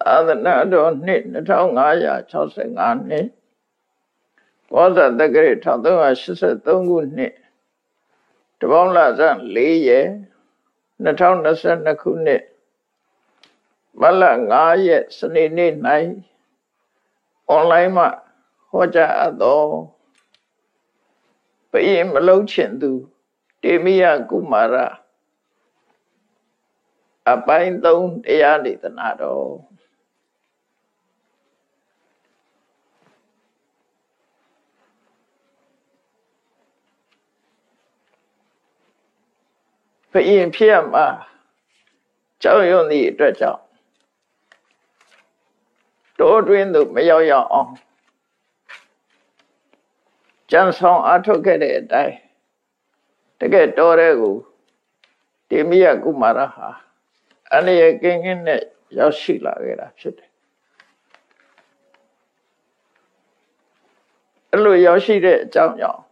သာသနာတော်နှစ်2565နှစ်ကောဇာတက္ကရာ1383ခုနှစ်တပေါင်းလဆန်း4ရက်2022ခုနှစ်မလ9ရက်စနေနေ့၌အွန်လိုင်းမှာဟောကြားအပ်သောပရင်မလုံးချင်သူတေမိယကုမာရအပိုင်း3တရားဒေသနာတော် ဖယင်ဖြစ်ရမှာကြောက်ရွံ့သည့်အတွက်ကြောင့်တိုးတွင်းသို့မရောက်ရအောင်ကြံဆောင်အထုတ်ခဲ့တဲ့အတိုင်းတကယ်တော်တဲ့ကိုတေမိယကုမာရဟာအနေရကင်းကင်းနဲ့ရောက်ရှိလာခဲ့တာဖြစ်တယ်အဲ့လိုရောက်ရှိတဲ့အကြောင်းကြောင့်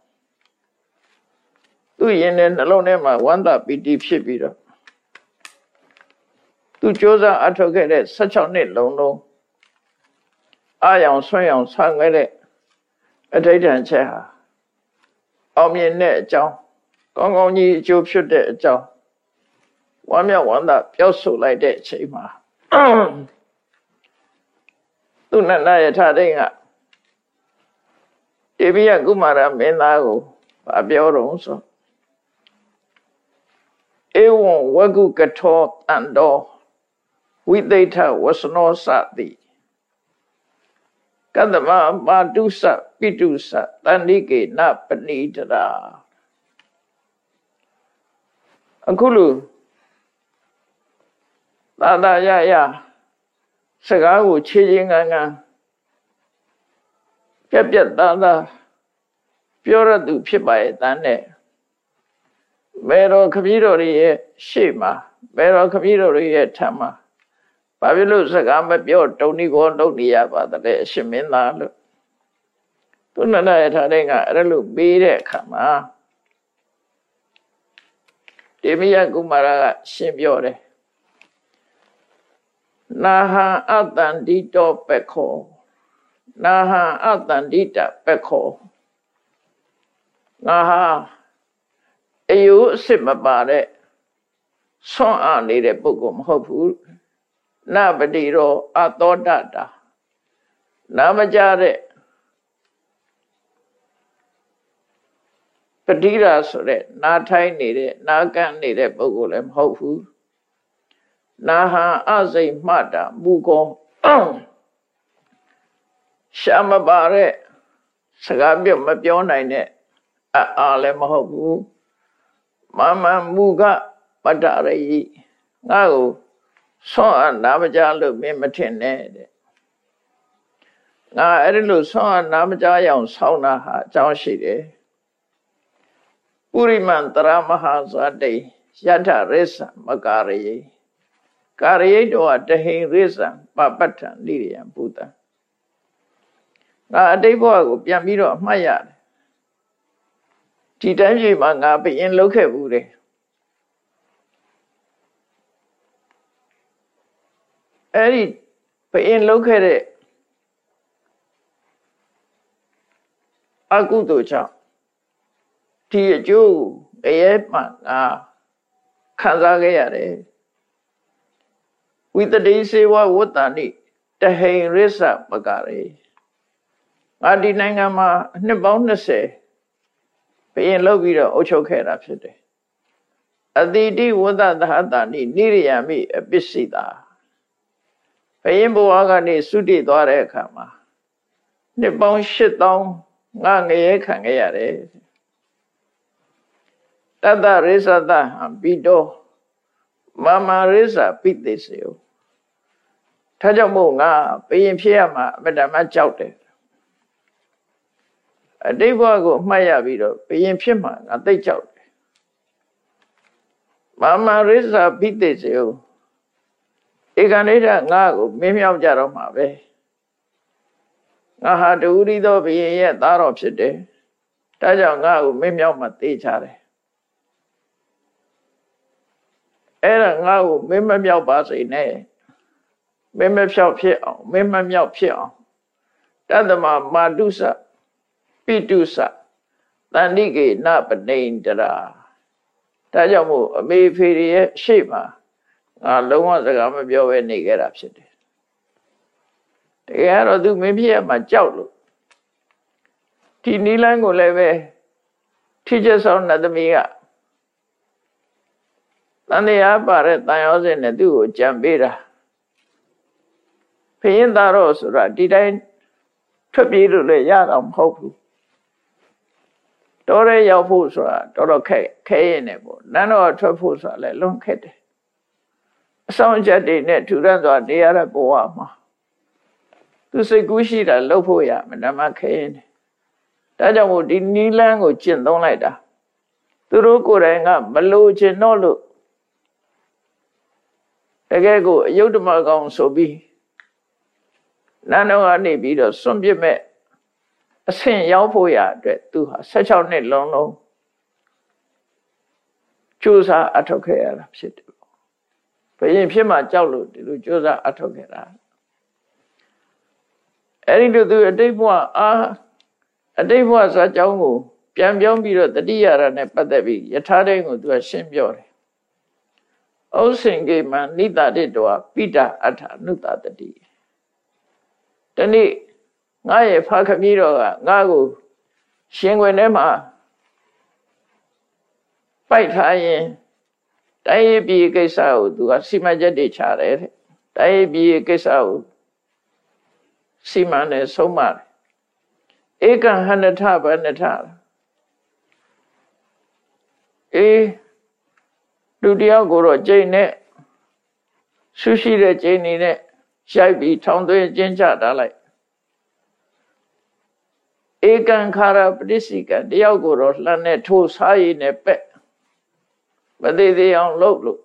သူ့ရင်ထဲနှလုံးထဲမှာဝမ်းသာပီတိဖြစ်ပြီးတော့သူစ조사အထောက်ခဲ့တဲ့16နှစ်လုံးလုံးအာရောင်ဆွမ်းရောင်ဆံခဲ့တဲ့အဋိဋ္ဌံချက်ဟာအောင်မြင်တဲ့အကြောင်းကောင်းကောင်းကြီးအကျိုးဖြစ်တဲ့အကြောင်းဝမ်းမြောက်ဝမ်းသာပြောဆိုလိုက်တဲ့အချိန်မှာသူနန္ဒယထာတိန်ကတေပိယကုမာရမင်းသားကိုဗာပြောတော့ဆို ဧဝံဝဂုကထောတန်တော်ဝိသိထဝစနောစတိကတ္တမမာတုစပိတုစတန္တိကေနပဏိတရာအခုလိုသာသာရရစကားကိုခြေချင်းကန်းကန်းပြက်ပြက်သားသားပြောရသူဖြစ်ပါရဲ့တန်းနဲ့ မေတော်ခမည်းတော်ရဲ့ရှေ့မှာမေတော်ခမည်းတော်ရဲ့ထံမှာဘာဖြစ်လို့စကားမပြောတုံဒီကိုလုပ်နေရပါတဲ့အရှင်မင်းသားလို့သူနန္ဒရထားတဲ့ကအဲ့လိုပေးတဲ့အခါမှာတေမိယကုမာရကရှင်းပြောတယ်နာဟံအတ္တန္တိတောပက္ခောနာဟံအတ္တန္တိတပက္ခောငါဟာ အယုအစ်စ်မပါတဲ့ဆွမ်းအားနေတဲ့ပုဂ္ဂိုလ်မဟုတ်ဘူးနပတိရောအသောတတာနာမကြတဲ့ပတိရာဆိုတဲ့နာထိုင်းနေတဲ့နာကန့်နေတဲ့ပုဂ္ဂိုလ်လည်းမဟုတ်ဘူးနာဟံအစိမ်မှတ်တာမူကောရှာမပါတဲ့စကားပြောမပြောနိုင်တဲ့အအားလည်းမဟုတ်ဘူး မမမူကပတ္တရိငါ့ကိုဆွမ်းအနာမကြလို့မင်းမထင်နဲ့တဲ့ငါအဲ့ဒီလိုဆွမ်းအနာမကြရအောင်ဆောင်းတာဟာအကြောင်းရှိတယ်ပုရိမန္တရမဟာဇာတိယထရိစ္ဆမကာရိကာရိတောတဟိရိစ္ဆပပဋ္ဌံလိရိယံဘုဒ္ဓငါအတိတ်ဘဝကိုပြန်ပြီးတော့အမှတ်ရတယ် ဒီတိုင်းပြည်မှာငါဘယင်လောက်ခဲ့ဘူးတယ်အဲ့ဒီဘယင်လောက်ခဲ့တဲ့အကုသိုလ်ကြောင့်ဒီအကျိုးအရေးမှငါခံစားခဲ့ရတယ်ဝိတတိစေဝဝတ္တဏိတဟိရစ္ဆပကရေငါဒီနိုင်ငံမှာနှစ်ပေါင်း20 ဘယင်လောက်ပြီးတော့အုပ်ချုပ်ခဲ့တာဖြစ်တယ်အတိတိဝတ္တသဟတဏိနိရိယာမိအပစ္စည်းတာဘယင်ဘဝကနေသုတိသွားတဲ့အခါမှာနှစ်ပေါင်း8000ငါငရဲခံခဲ့ရတယ်တတရိသတဟံပိတောမမရိသပိသေစေယထားကြောင့်မို့ငါဘယင်ဖြစ်ရမှာအမတမကြောက်တယ် အတိတ်ဘဝကိုမှတ်ရပြီးတော့ဘယင်ဖြစ်မှာငါသိကြောက်တယ်မမရိသပိသေစေယဧကနိဒငါကိုမင်းမြောက်ကြတော့မှာပဲငါဟာတူရီသောဘုရင်ရဲ့သားတော်ဖြစ်တယ်ဒါကြောင့်ငါ့ကိုမင်းမြောက်မှသိချတယ်အဲ့ဒါငါ့ကိုမင်းမမြောက်ပါစေနဲ့မင်းမဖြောက်ဖြစ်အောင်မင်းမမြောက်ဖြစ်အောင်တတ္တမမာတုစ ပိတုစတန္တိကေနပနေတရာဒါကြောင့်မို့အမေဖေရဲ့ရှေ့မှာငါလုံးဝစကားမပြောဘဲနေခဲ့တာဖြစ်တယ်တကယ်တော့သူမင်းဖြစ်ရမှာကြောက်လို့ဒီနီလန်းကိုလည်းပဲထိချက်ဆောင်နတ်သမီးကတန်တရားပါတဲ့တန်ရောစင်နဲ့သူ့ကိုကြံပေးတာဖရင်သားတော့ဆိုတာဒီတိုင်းထွက်ပြေးလို့လည်းရတော့မဟုတ်ဘူး တော်ရဲရောက်ဖို့ဆိုတာတော်တော်ခက်ခဲရင်လည်းပေါ့နန်းတော်ထွက်ဖို့ဆိုတာလည်းလွန်ခက်တယ်အဆောင်ချက်တွေနဲ့ထူထမ်းစွာနေရတဲ့ဘဝမှာသူစိတ်ကူးရှိတာလှုပ်ဖို့ရမနမခဲရင်ဒါကြောင့်မို့ဒီနီလန်းကိုကျင့်သုံးလိုက်တာသူတို့ကိုယ်တိုင်ကမလို့ခြင်းတော့လို့တကယ်ကိုအယုဒ္ဓမကောင်ဆိုပြီးနန်းတော်ကနေပြီးတော့စွန့်ပစ်မဲ့ အဆင့်ရောက်ဖို့ရအတွက်သူဟာ16နှစ်လုံးလုံးကြိုးစားအထောက်ခဲ့ရတာဖြစ်တယ်ဘယင်ဖြစ်မှကြောက်လို့ဒီလိုကြိုးစားအထောက်ခဲ့တာအဲ့ဒီလိုသူအတိတ်ဘဝအာအတိတ်ဘဝဇာကြောင်းကိုပြန်ပြောင်းပြီးတော့တတိယရနဲ့ပတ်သက်ပြီးယထာတိုင်းကိုသူကရှင်းပြောတယ်ဩစင်ကေမနိတတိတောပိတအထာနုတတတိတနေ့ ငါရဲ့ဖခမီးတော်ကငါ့ကိုရှင်ခွင်ထဲမှာပိုက်ထားရင်တိုင်းရေးပြည်ကိစ္စကိုသူကစီမံချက်တွေချတယ်တဲ့တိုင်းရေးပြည်ကိစ္စကိုစီမံနဲ့ဆုံးမတယ်ဧကဟန္တထဘဏ္ဍထအေးလူတယောက်ကိုတော့ကျိန်နဲ့ဆူရှိတဲ့ကျိန်နေနဲ့ရိုက်ပြီးထောင်သွင်းကျင်းချထားလိုက် ဧကံခါရပရိစိကတယောက်ကိုတော့လှမ်းနဲ့ထိုးစားရည်နဲ့ပက်မသေးသေးအောင်လုပ်လို့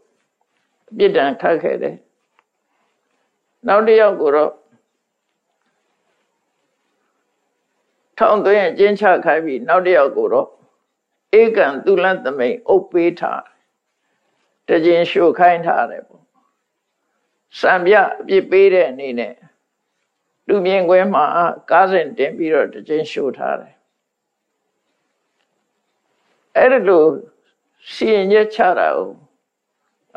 ပြစ်ဒဏ်ခတ်ခဲ့တယ်နောက်တယောက်ကိုတော့ထောင်သွင်းကျင်းချခိုင်းပြီးနောက်တယောက်ကိုတော့ဧကံသူလသမိန်အုပ်ပေးထားတကြင်ရှို့ခိုင်းထားတယ်ပေါ့စံပြအပြစ်ပေးတဲ့အနေနဲ့ လူမြင်ကွင်းမှာကားစဉ်တင်ပြီးတော့တကြင်ရှို့ထားတယ်အဲ့ဒါလို့စီရင်ချက်ချတာ哦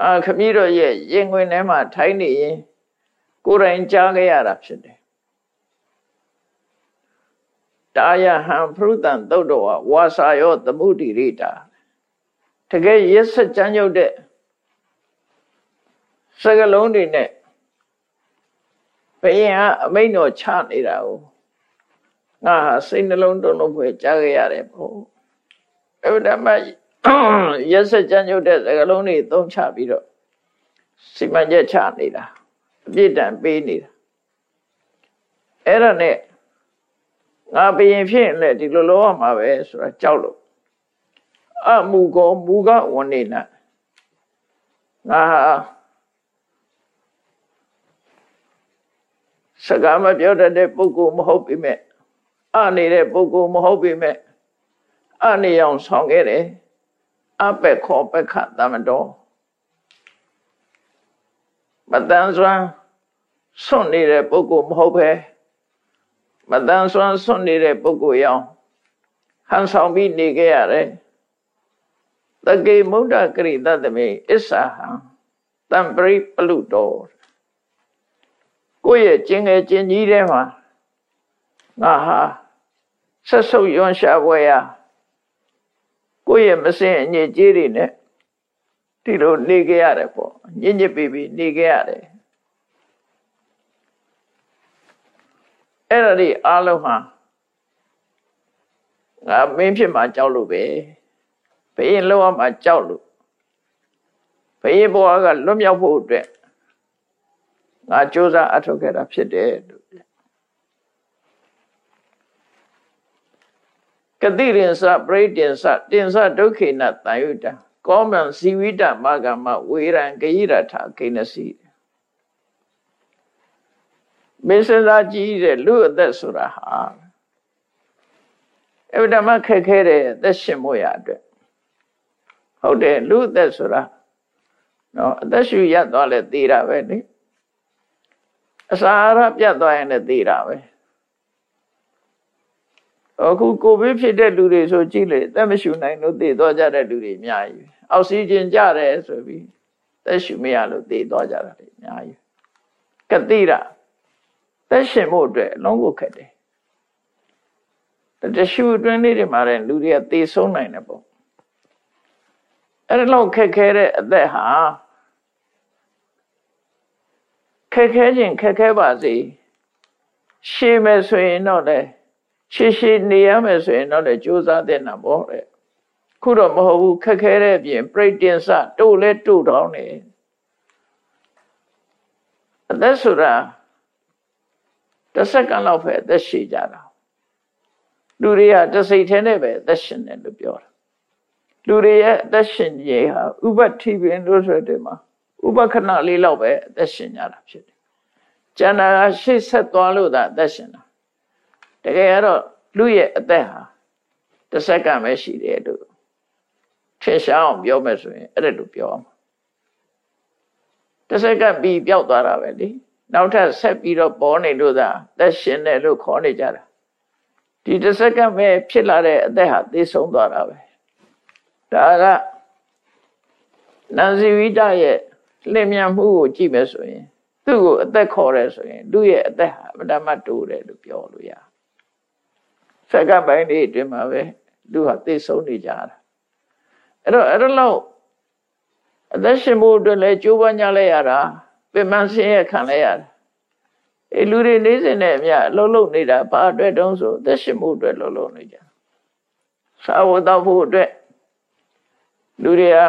အာခမည်းတော်ရဲ့ရင်ခွင်ထဲမှာထိုင်းနေရင်ကိုယ်တိုင်ကြားခဲ့ရတာဖြစ်တယ်တာယဟံဖရုတံသုတ်တော်ဝါစာယောသမုဒိရိတာတကယ်ရက်စကြမ်းကြုတ်တဲ့စကလုံးတွေနဲ့ ဘယင်ကအမိန်တော်ချနေတာ哦ငါဟာစိတ်နှလုံးတုံ့လုံးဖွယ်ကြားခဲ့ရတယ်ပေါ့အဲ့ဒါမှရက်စကြမ်းကြုတ်တဲ့စကလုံးတွေသုံးချပြီးတော့စီမံချက်ချနေတာအပြစ်ဒဏ်ပေးနေတာအဲ့ဒါနဲ့ငါဘယင်ဖြစ်ရင်လည်းဒီလိုလောရမှာပဲဆိုတာကြောက်လို့အမူကောမူကဝနေနာငါဟာ စကားမပြောတတ်တဲ့ပုဂ္ဂိုလ်မဟုတ်ပေမဲ့အနေတဲ့ပုဂ္ဂိုလ်မဟုတ်ပေမဲ့အနေအောင်ဆောင်ခဲ့တယ်အပက်ခောပက်ခသမတော်မတန်စွမ်းဆွန့်နေတဲ့ပုဂ္ဂိုလ်မဟုတ်ပဲမတန်ဆွမ်းဆွန့်နေတဲ့ပုဂ္ဂိုလ်ရောင်ဟန်ဆောင်ပြီးနေခဲ့ရတယ်တကေမုဒ္ဒကရိတတမေအစ္ဆာဟံတံပရိပလုတော် ကိုယ့်ရဲ့ကျင်ငယ်ကျင်ကြီးထဲမှာငါဟာဆက်ဆုပ်ရွံ့ရှာပွဲရာကိုယ့်ရဲ့မစင်အညစ်အကြေးတွေနဲ့ဒီလိုနေခဲ့ရတယ်ပေါ့ညစ်ညစ်ပြီးပြီးနေခဲ့ရတယ်အဲ့ဒါဒီအားလုံးဟာငါမင်းဖြစ်မှကြောက်လို့ပဲဘယင်လောမှကြောက်လို့ဘယင်ဘဝကလွတ်မြောက်ဖို့အတွက် ငါကြိုးစားအထောက်ခဲ့တာဖြစ်တယ်လို့ကတိရင်စပရိတင်စတင်စဒုက္ခေနတန်ယုတကောမံဇီဝိတမဂမဝေရံဂိရထခိနစီမင်းစစားကြည့်တဲ့လူအသက်ဆိုတာဟာအဗဓမ္မခက်ခဲတဲ့အသက်ရှင်ဖို့ရအတွက်ဟုတ်တယ်လူအသက်ဆိုတာနော်အသက်ရှူရသွားလဲသေးတာပဲလေ အစာအာဟာရပြတ်သွားရင်လည်းသိတာပဲအခုကိုဗစ်ဖြစ်တဲ့လူတွေဆိုကြည့်လေသက်မရှူနိုင်လို့သိသွားကြတဲ့လူတွေအများကြီးအောက်ဆီဂျင်ကျတယ်ဆိုပြီးသက်ရှူမရလို့သိသွားကြတာတွေအများကြီးကတိရသက်ရှင်ဖို့အတွက်အလုံးကိုခက်တယ်တရှူအတွင်းလေးတွေမှာလည်းလူတွေကသေဆုံးနိုင်တယ်ပေါ့အဲ့ဒါလောက်ခက်ခဲတဲ့အသက်ဟာခ က်ခဲခြင်းခက်ခဲပါစေရှည်မယ်ဆိုရင်တော့လေရှည်ရှည်နေရမယ်ဆိုရင်တော့လေကြိုးစားတဲ့နာပေါ့တဲ့ခုတော့မဟုတ်ဘူးခက်ခဲတဲ့ပြင်ပြိတ္တင်စတို့လဲတို့တောင်းနေအသက်ဆိုတာတစ်စက္ကန့်လောက်ပဲအသက်ရှည်ကြတာလူတွေကတစိတ်ထဲနဲ့ပဲအသက်ရှင်တယ်လို့ပြောတာလူတွေရဲ့အသက်ရှင်ခြင်းဟာဥပတိပင်လို့ဆိုတဲ့မှာ ဥပခဏလေးလောက်ပဲအသက်ရှင်ကြတာဖြစ်တယ်။ကျန်တာကရှေ့ဆက်သွားလို့သာအသက်ရှင်တာ။တကယ်တော့လူရဲ့အသက်ဟာတစ်စက္ကန့်ပဲရှိတယ်လို့ထင်ရှားအောင်ပြောမယ်ဆိုရင်အဲ့ဒါလိုပြောအောင်။တစ်စက္ကန့်ပြီးပျောက်သွားတာပဲလေ။နောက်ထပ်ဆက်ပြီးတော့ပေါ်နေလို့သာသက်ရှင်တယ်လို့ခေါ်နေကြတာ။ဒီတစ်စက္ကန့်ပဲဖြစ်လာတဲ့အသက်ဟာသိဆုံးသွားတာပဲ။ဒါကနန်စီဝိတရဲ့ လင်မြန်မှုကိုကြည့်မယ်ဆိုရင် သူ့ကိုအသက်ခေါ်တယ်ဆိုရင် သူ့ရဲ့အသက်ဟာဗဒမတိုးတယ်လို့ပြောလို့ရစက္ကန့်ပိုင်းလေးအတွင်းမှာပဲသူဟာသိဆုံးနေကြတာအဲ့တော့အဲ့တော့အသက်ရှင်မှုအတွက်လည်းကြိုးပမ်းကြလိုက်ရတာပြင်မှန်ဆင်းရဲခံလိုက်ရတာအဲလူတွေနေစဉ်နဲ့အမြအလုံးလုံးနေတာဘာအတွက်တုံးဆိုအသက်ရှင်မှုအတွက်လုံးလုံးနေကြသာဝတ္တဖို့အတွက်လူတွေဟာ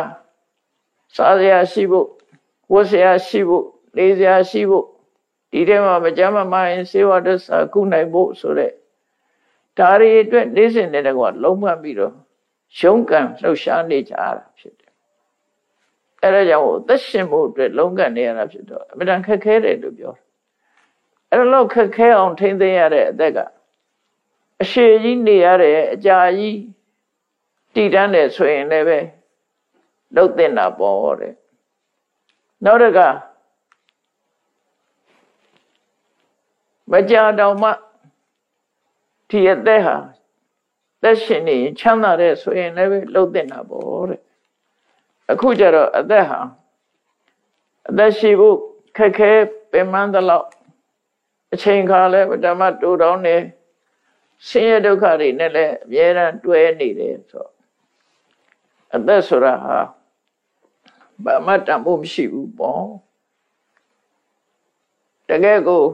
စားစရာရှိဖို့ ဝတ်စရာရှိဖို့နေစရာရှိဖို့ဒီထဲမှာမကြမ်းမမရင်စေဝတ္တစာကုနိုင်ဖို့ဆိုတဲ့ဒါတွေအတွက်နေစဉ်နဲ့တကွာလုံးဝပြီးတော့ရှုံးကံလှုပ်ရှားနေကြရတာဖြစ်တယ်။အဲဒါကြောင့်သက်ရှင်ဖို့အတွက်လုံးကနေရတာဖြစ်တော့အမှန်တန်ခက်ခဲတယ်လို့ပြောတယ်။အဲလိုခက်ခဲအောင်ထိမ့်သိမ်းရတဲ့အသက်ကအရှိကြီးနေရတဲ့အကြာကြီးတည်တန်းတယ်ဆိုရင်လည်းပဲလှုပ်တင်တာပေါ့တဲ့။ နောက်တကမကြာတော့မှဒီအသက်ဟာသက်ရှင်နေချမ်းသာတဲ့ဆိုရင်လည်းလှုပ်တင်တာပေါ့တဲ့အခုကျတော့အသက်ဟာအသက်ရှိဖို့ခက်ခဲပင်ပန်းသလောက်အချိန်ခါလဲဓမ္မတူတောင်းနေဆင်းရဲဒုက္ခတွေနဲ့လည်းအများရန်တွဲနေတယ်ဆိုအသက်ဆိုတာဟာ ဘာမှတန်ဖို့မရှိဘူးပေါ့တကယ်ကို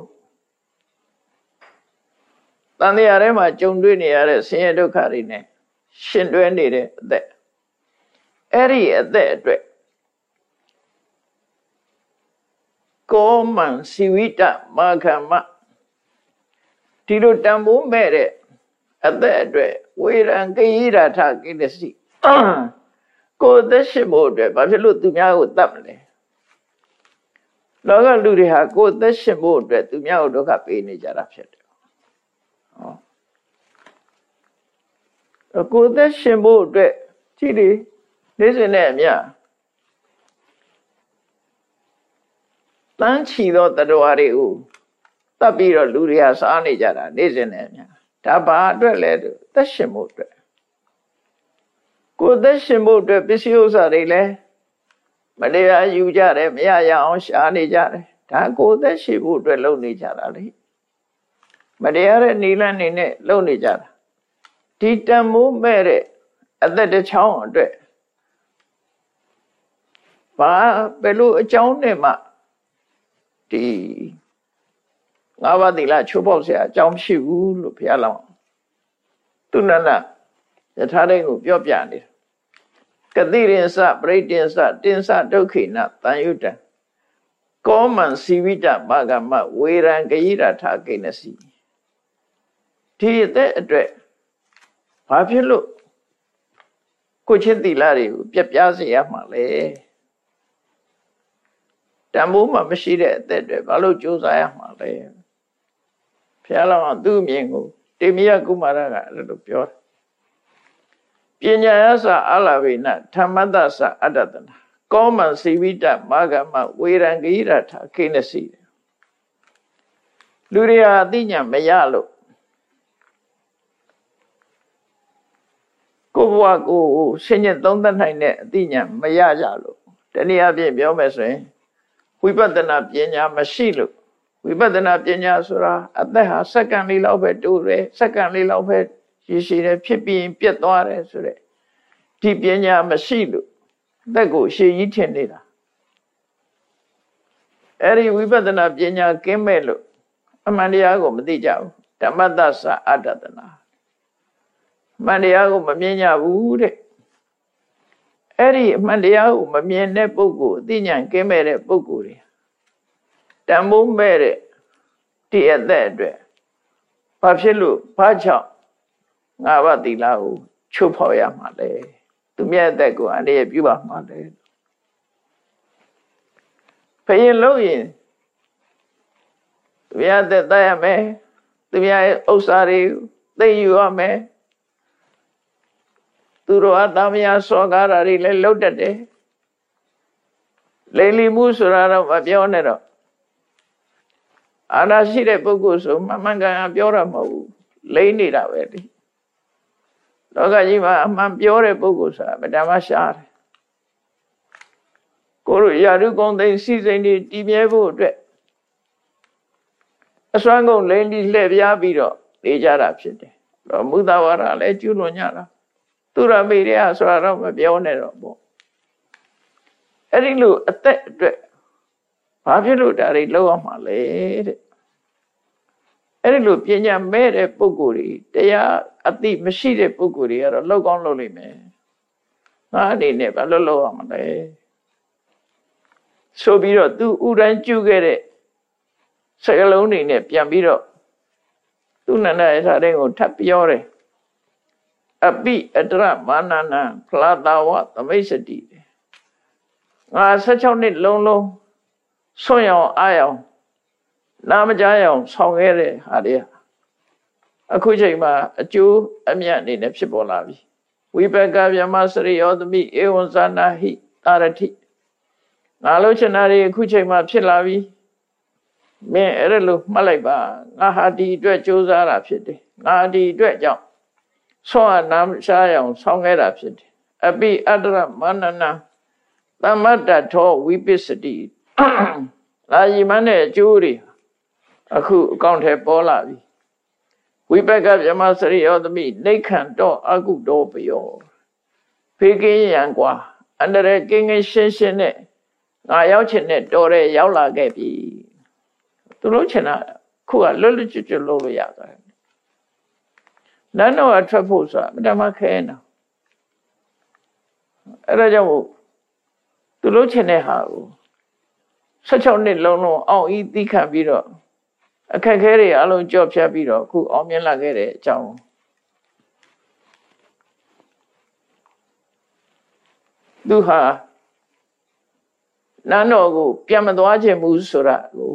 တန်တရားထဲမှာကြုံတွေ့နေရတဲ့ဆင်းရဲဒုက္ခတွေနဲ့ရှင်တွဲနေတဲ့အသက်အဲ့ဒီအသက်အတွက်ကောမန်စီဝိတမာခမဒီလိုတန်ဖိုးမဲ့တဲ့အသက်အတွက်ဝေရံကိရထကိတ္တစီ ကိုယ်သက်ရှင်ဖို့အတွက်ဘာဖြစ်လို့သူများကိုတတ်မလဲလောကလူတွေဟာကိုယ်သက်ရှင်ဖို့အတွက်သူများကိုဒုက္ခပေးနေကြတာဖြစ်တယ်ဟောကိုယ်သက်ရှင်ဖို့အတွက်ကြည့်လေနေစဉ်နဲ့အမြတန်းချီသောတတဝါတွေကိုတတ်ပြီးတော့လူတွေကစားနေကြတာနေစဉ်နဲ့အမြဒါဘာအတွက်လဲသက်ရှင်ဖို့အတွက် ကိုယ်သက်ရှင်ဖို့အတွက်ပစ္စည်းဥစ္စာတွေလည်းမတရားယူကြတယ်မရရအောင်ရှားနေကြတယ်ဒါကိုယ်သက်ရှင်ဖို့အတွက်လုပ်နေကြတာလေမတရားတဲ့နိလန့်နေနဲ့လုပ်နေကြတာဒီတန်မိုးမဲ့တဲ့အသက်တစ်ချောင်းအတွက်ဘာဘယ်လိုအကြောင်းနဲ့မှဒီငါးပါးသီလချိုးပေါက်เสียအကြောင်းမရှိဘူးလို့ဘုရားလောင်းသူနန္ဒယထာတဲ့ကိုပြောပြနေတယ် ကတိရင်စပရိတင်စတင်စဒုက္ခိနတန်ယုတံကောမံစီဝိတဘာဂမဝေရံဂယိရထာကိနစီဒီအသက်အတွက်ဘာဖြစ်လို့ကိုချင်းသီလတွေကိုပြပြစေရမှာလဲတန်ဖိုးမှမရှိတဲ့အသက်တွေဘာလို့ကြိုးစားရမှာလဲဘုရားလောင်းသူ့အမြင်ကိုတေမယကုမာရကအဲ့လိုပြောတယ် ပညာယသအလဝိနဓမ္မတသအတ္တနာကောမံစီဝိတမာဂမဝေရံဂိရထခိနစီလူတွေဟာအသိဉာဏ်မရလို့ကိုဘဝကိုဆင်ញက်သုံးသပ်နိုင်တဲ့အသိဉာဏ်မရကြလို့တနည်းအားဖြင့်ပြောမယ်ဆိုရင်ဝိပဿနာပညာမရှိလို့ဝိပဿနာပညာဆိုတာအသက်ဟာစက္ကန့်လေးလောက်ပဲတိုးတယ်စက္ကန့်လေးလောက်ပဲ ရည်ရှိတယ်ဖြစ်ပြီးပြတ်သွားတယ်ဆိုတဲ့ဒီပညာမရှိလို့အသက်ကိုရှည်ကြီးထင်နေတာအဲ့ဒီဝိပဿနာပညာကင်းမဲ့လို့အမှန်တရားကိုမသိကြဘူးဓမ္မတ္တသအတ္တတနာမှန်တရားကိုမမြင်ကြဘူးတဲ့အဲ့ဒီအမှန်တရားကိုမမြင်တဲ့ပုဂ္ဂိုလ်အသိဉာဏ်ကင်းမဲ့တဲ့ပုဂ္ဂိုလ်တွေတန်ဖိုးမဲ့တဲ့ဒီအသက်အတွက်ဘာဖြစ်လို့ဘာကြောင့် ငါးပါးသီလကိုချုပ်ဖော်ရမှာလဲသူမြတ်အသက်ကိုအနေနဲ့ပြုပါမှာလဲဖရင်လို့ရင်သူမြတ်အသက်တတ်ရမယ်သူမြတ်ရဲ့ဥစ္စာတွေသိယူရမယ်သူတော်အသားမယားစောကားတာတွေလည်းလှုပ်တတ်တယ်လိမ်လီမှုဆိုတာတော့မပြောနဲ့တော့အာနာရှိတဲ့ပုဂ္ဂိုလ်ဆိုမမှန်ကန်ပြောတာမဟုတ်ဘူးလိမ့်နေတာပဲဒီ လောကကြီးမှာအမှန်ပြောတဲ့ပုဂ္ဂိုလ်ဆိုတာဗဒမရှားတယ်ကိုလိုရာထုကုံသိစီစိန်တွေတည်မြဲဖို့အတွက်အစွမ်းကုန်လိမ့်ပြီးလှည့်ပြားပြီးတော့နေကြတာဖြစ်တယ်တော့မုသဝါဒလည်းကျူးလွန်ကြတာသူရမေရဆိုတာတော့မပြောနဲ့တော့ပေါ့အဲ့ဒီလိုအသက်အတွက်ဘာဖြစ်လို့ဒါတွေလောက်အောင်မှာလဲတဲ့ အဲ့ဒီလိုပညာမဲ့တဲ့ပုဂ္ဂိုလ်တွေတရားအသိမရှိတဲ့ပုဂ္ဂိုလ်တွေကတော့လောက်ကောင်းလုပ်လိမ့်မယ်ငါအနေနဲ့ဘာလို့လောက်အောင်မလဲဆိုပြီးတော့သူဥရန်ကျုခဲ့တဲ့စကလုံးတွေနဲ့ပြန်ပြီးတော့သူနန္ဒရထားတဲ့ကိုထပ်ပြောတယ်အပိအတရမာနနာဖလာတာဝသမိတ်စတိငါ16နှစ်လုံးလုံးဆွံ့ရောင်အားရောင် နာမကြားရောင်ဆောင်ခဲ့တဲ့ဟာတွေအခုချိန်မှာအကျိုးအမြတ်အနေနဲ့ဖြစ်ပေါ်လာပြီဝိပကဗျမစရိယောသမိဧဝံဇာနာဟိတာရတိငါလို့ချင်တာတွေအခုချိန်မှာဖြစ်လာပြီမင်းအဲ့ဒါလို့မှတ်လိုက်ပါငါဟာဒီအတွက်ကြိုးစားတာဖြစ်တယ်ငါဒီအတွက်ကြောင့်ဆောအနာရှားရောင်ဆောင်းခဲ့တာဖြစ်တယ်အပိအတ္တရမနနာသမတ္တထောဝိပစ္စတိလာယီမနဲ့အကျိုးတွေ အခုအကောင့်ထဲပေါ်လာပြီဝိပက်ကဗြဟ္မစရိယောသမီးနေခံတော့အကုတော်ပယောဖေကင်းရန်ကွာအန္တရာယ်ကင်းကင်းရှင်းရှင်းနဲ့ငါရောက်ချင်တဲ့တော်တဲ့ရောက်လာခဲ့ပြီသူတို့ချင်တာခုကလွတ်လွတ်ကျွတ်ကျွတ်လုပ်လို့ရသွားတယ်နန်းတော်အထွက်ဖို့ဆိုတာမတမခဲနေတာအဲ့ဒါကြောင့်သူတို့ချင်တဲ့ဟာကို16နှစ်လုံးလုံးအောင်ဤသီးခံပြီးတော့ အခက်ခဲတွေအလုံးကြော့ဖြတ်ပြီးတော့အခုအောင်မြင်လာခဲ့တဲ့အကြောင်းသူဟာနန်းတော်ကိုပြန်မသွားခြင်းဘူးဆိုတာကို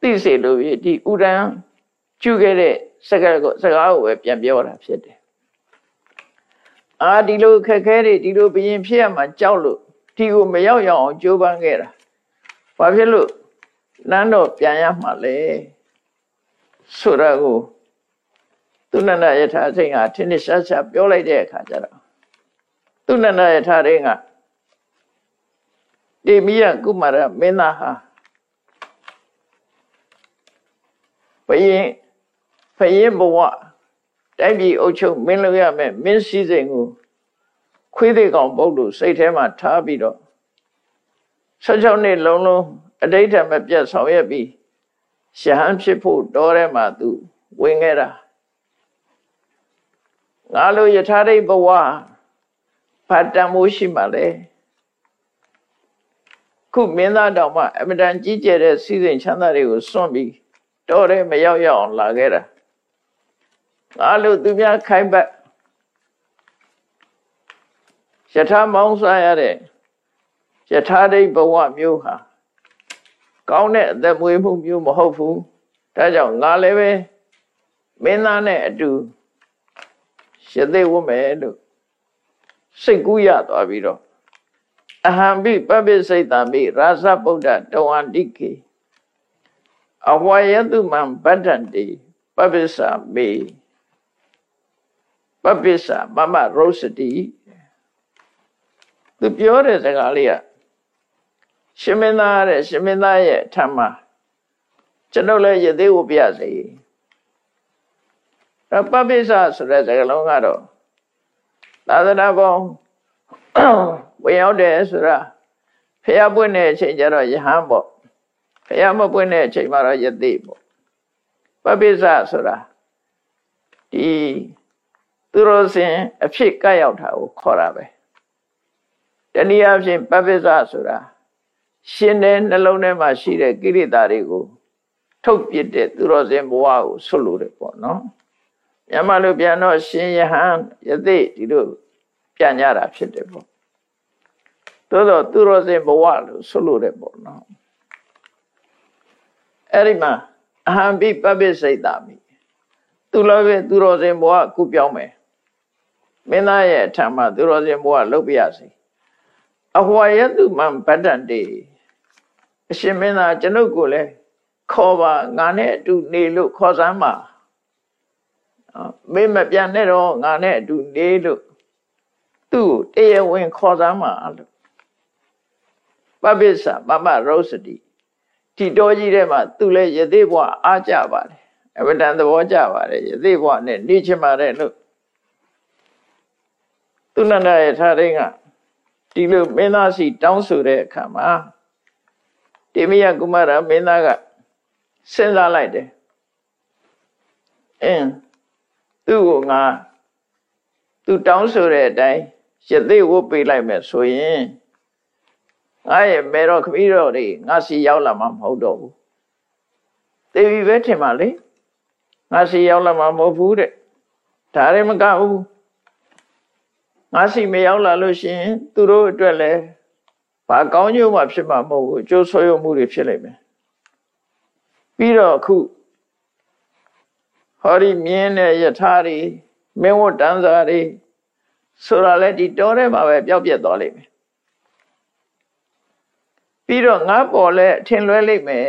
သိစေလို့ဒီဥဒံကျုခဲ့တဲ့စကားကိုစကားကိုပဲပြန်ပြောတာဖြစ်တယ်အာဒီလိုခက်ခဲတွေဒီလိုဘယင်ဖြစ်ရမှာကြောက်လို့ဒီကိုမရောက်ရအောင်ကြိုးပမ်းခဲ့တာဘာဖြစ်လို့ လမ်းတော့ပြန်ရမှာလဲဆိုတော့ကိုသူနန္ဒယထာစိတ်ကထင်းထရှားရှားပြောလိုက်တဲ့အခါကျတော့သူနန္ဒယထာတွေကတေမိယကုမာရမင်းသားဟာဘယင်ဖယင်ဘဝတိုက်ပြည်အုပ်ချုပ်မင်းလုပ်ရမယ်မင်းစည်းစိမ်ကိုခွေးသေးကောင်ပုတ်လို့စိတ်ထဲမှာထားပြီးတော့16နှစ်လုံးလုံး အတိတ်ထမပြတ်ဆောင်ရွက်ပြီးရှဟန်ဖြစ်ဖို့တောထဲမှာသူဝင်ခဲ့တာငါလိုယထာရိတ်ဘဝဘာတန်မိုးရှိမှလဲခုမင်းသားတော်မှအမတန်ကြီးကျယ်တဲ့စီစဉ်ချမ်းသာတွေကိုစွန့်ပြီးတောထဲမရောက်ရအောင်လာခဲ့တာငါလိုသူများခိုင်းပတ်ယထာမောင်းစားရတဲ့ယထာဒိဘဝမျိုးဟာ ကောင်းတဲ့အသက်မွေးမှုမျိုးမဟုတ်ဘူးဒါကြောင့်ငါလည်းပဲမင်းသားနဲ့အတူရသေးဝတ်မယ်လို့စိတ်ကူးရသွားပြီးတော့အဟံပိပပိစိတ်တံပိရာဇဗုဒ္ဓတဝန္တိကေအဝယတုမံဗတ္တံတိပပိစ္ဆာမေပပိစ္ဆာမမရုစတိသူပြောတဲ့စကားလေးက ရှင်မင်းသားတဲ့ရှင်မင်းသားရဲ့အထမ်းမှာကျွန်ုပ်လည်းယသိဝပြစေအပပိစ္ဆာဆိုတဲ့စကားလုံးကတော့သာသနာပေါင်းဝင်ရောက်တယ်ဆိုတာဖះပွင့်တဲ့အချိန်ကျတော့ယဟန်ပေါ့ဖះမပွင့်တဲ့အချိန်မှာတော့ယသိပေါ့ပပိစ္ဆဆိုတာဒီသူတော်စင်အဖြစ်ကပ်ရောက်တာကိုခေါ်တာပဲတနည်းအားဖြင့်ပပိစ္ဆဆိုတာ ရှင်တဲ့နှလုံးထဲမှာရှိတဲ့ကိရိတာတွေကိုထုတ်ပြတဲ့သူတော်စင်ဘဝကိုဆွလို့တယ်ပေါ့နော်မြန်မာလိုပြန်တော့ရှင်ယဟန်ယသိဒီလိုပြန်ကြတာဖြစ်တယ်ပေါ့သို့တော့သူတော်စင်ဘဝလို့ဆွလို့တယ်ပေါ့နော်အဲ့ဒီမှာအဟံပိပပိစိတ်တာမိသူလည်းပဲသူတော်စင်ဘဝကုပြောင်းမယ်မင်းသားရဲ့အထံမှာသူတော်စင်ဘဝလုပ်ပြရစီအဟွာယတုမံဗတ္တန်တေ အရှင်မင်းသားကျွန်ုပ်ကိုလည်းခေါ်ပါငါနဲ့အတူနေလို့ခေါ်စမ်းပါမေးမပြန်နဲ့တော့ငါနဲ့အတူနေလို့သူ့တရားဝင်ခေါ်စမ်းပါလို့ပပိစ္ဆမမရောစတိဒီတော်ကြီးထဲမှာသူလည်းယသိဘဝအားကြပါတယ်အဝတ္တန်သဘောကြပါတယ်ယသိဘဝနဲ့နေချင်ပါတယ်လို့သူနန္ဒရဲ့ထားတဲ့ကဒီလိုမင်းသားစီတောင်းဆိုတဲ့အခါမှာ တေမိယကုမရမင်းသားကစဉ်းစားလိုက်တယ်အင်းသူ့ကိုငါသူတောင်းဆိုတဲ့အတိုင်းရသေးဝုတ်ပေးလိုက်မယ်ဆိုရင်ငါရဲ့မေတော်ခမီးတော်တွေငါစီရောက်လာမှာမဟုတ်တော့ဘူးသေပြီပဲထင်ပါလေငါစီရောက်လာမှာမဟုတ်ဘူးတဲ့ဒါလည်းမကဘူးငါစီမရောက်လာလို့ရှိရင်သူတို့အတွက်လည်း ဘာကောင်းကျိုးမှဖြစ်မှာမဟုတ်ဘူးကျိုးဆွေးရမှုတွေဖြစ်လိမ့်မယ်ပြီးတော့အခုဟောဒီမြင်းတဲ့ယထာတွေမင်းဝတ္တန်စာတွေဆိုတာလည်းဒီတောထဲမှာပဲပျောက်ပြက်သွားလိမ့်မယ်ပြီးတော့ငါပေါ်လဲထင်လွဲလိမ့်မယ်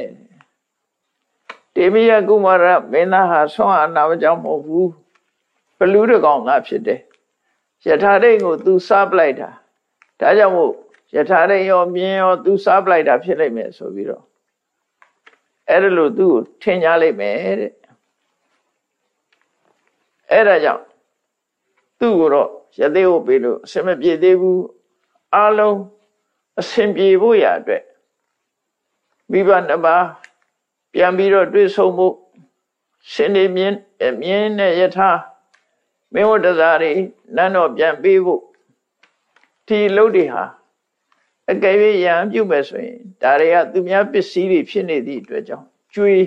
တေမိယကုမာရမင်းသားဟာဆွမ်းအာနာမကြောင့်မဟုတ်ဘူးဘလူးတကောင်ငါဖြစ်တယ်ယထာရိတ်ကို तू စားပလိုက်တာဒါကြောင့်မို့ ယထာရိတ်ရောမြင်းရော तू စားပလိုက်တာဖြစ်လိမ့်မယ်ဆိုပြီးတော့အဲ့ဒါလို့သူ့ကိုထင်ကြလိမ့်မယ်တဲ့အဲ့ဒါကြောင့်သူ့ကိုတော့ရသေးကိုပေးလို့အစမပြေသေးဘူးအလုံးအစင်ပြေဖို့ရအတွက်မိဘနှစ်ပါးပြန်ပြီးတော့တွေ့ဆုံမှုရှင်နေမြင်းမြင်းနဲ့ယထာမင်းဝတ္တဇာတွေနန်းတော်ပြန်ပေးဖို့ဒီလုတ်တွေဟာ အကယ်၍ရံပြုမဲ့ဆိုရင်ဒါတွေကသူများပစ္စည်းတွေဖြစ်နေသည့်အတွက်ကြောင့်ကျွေး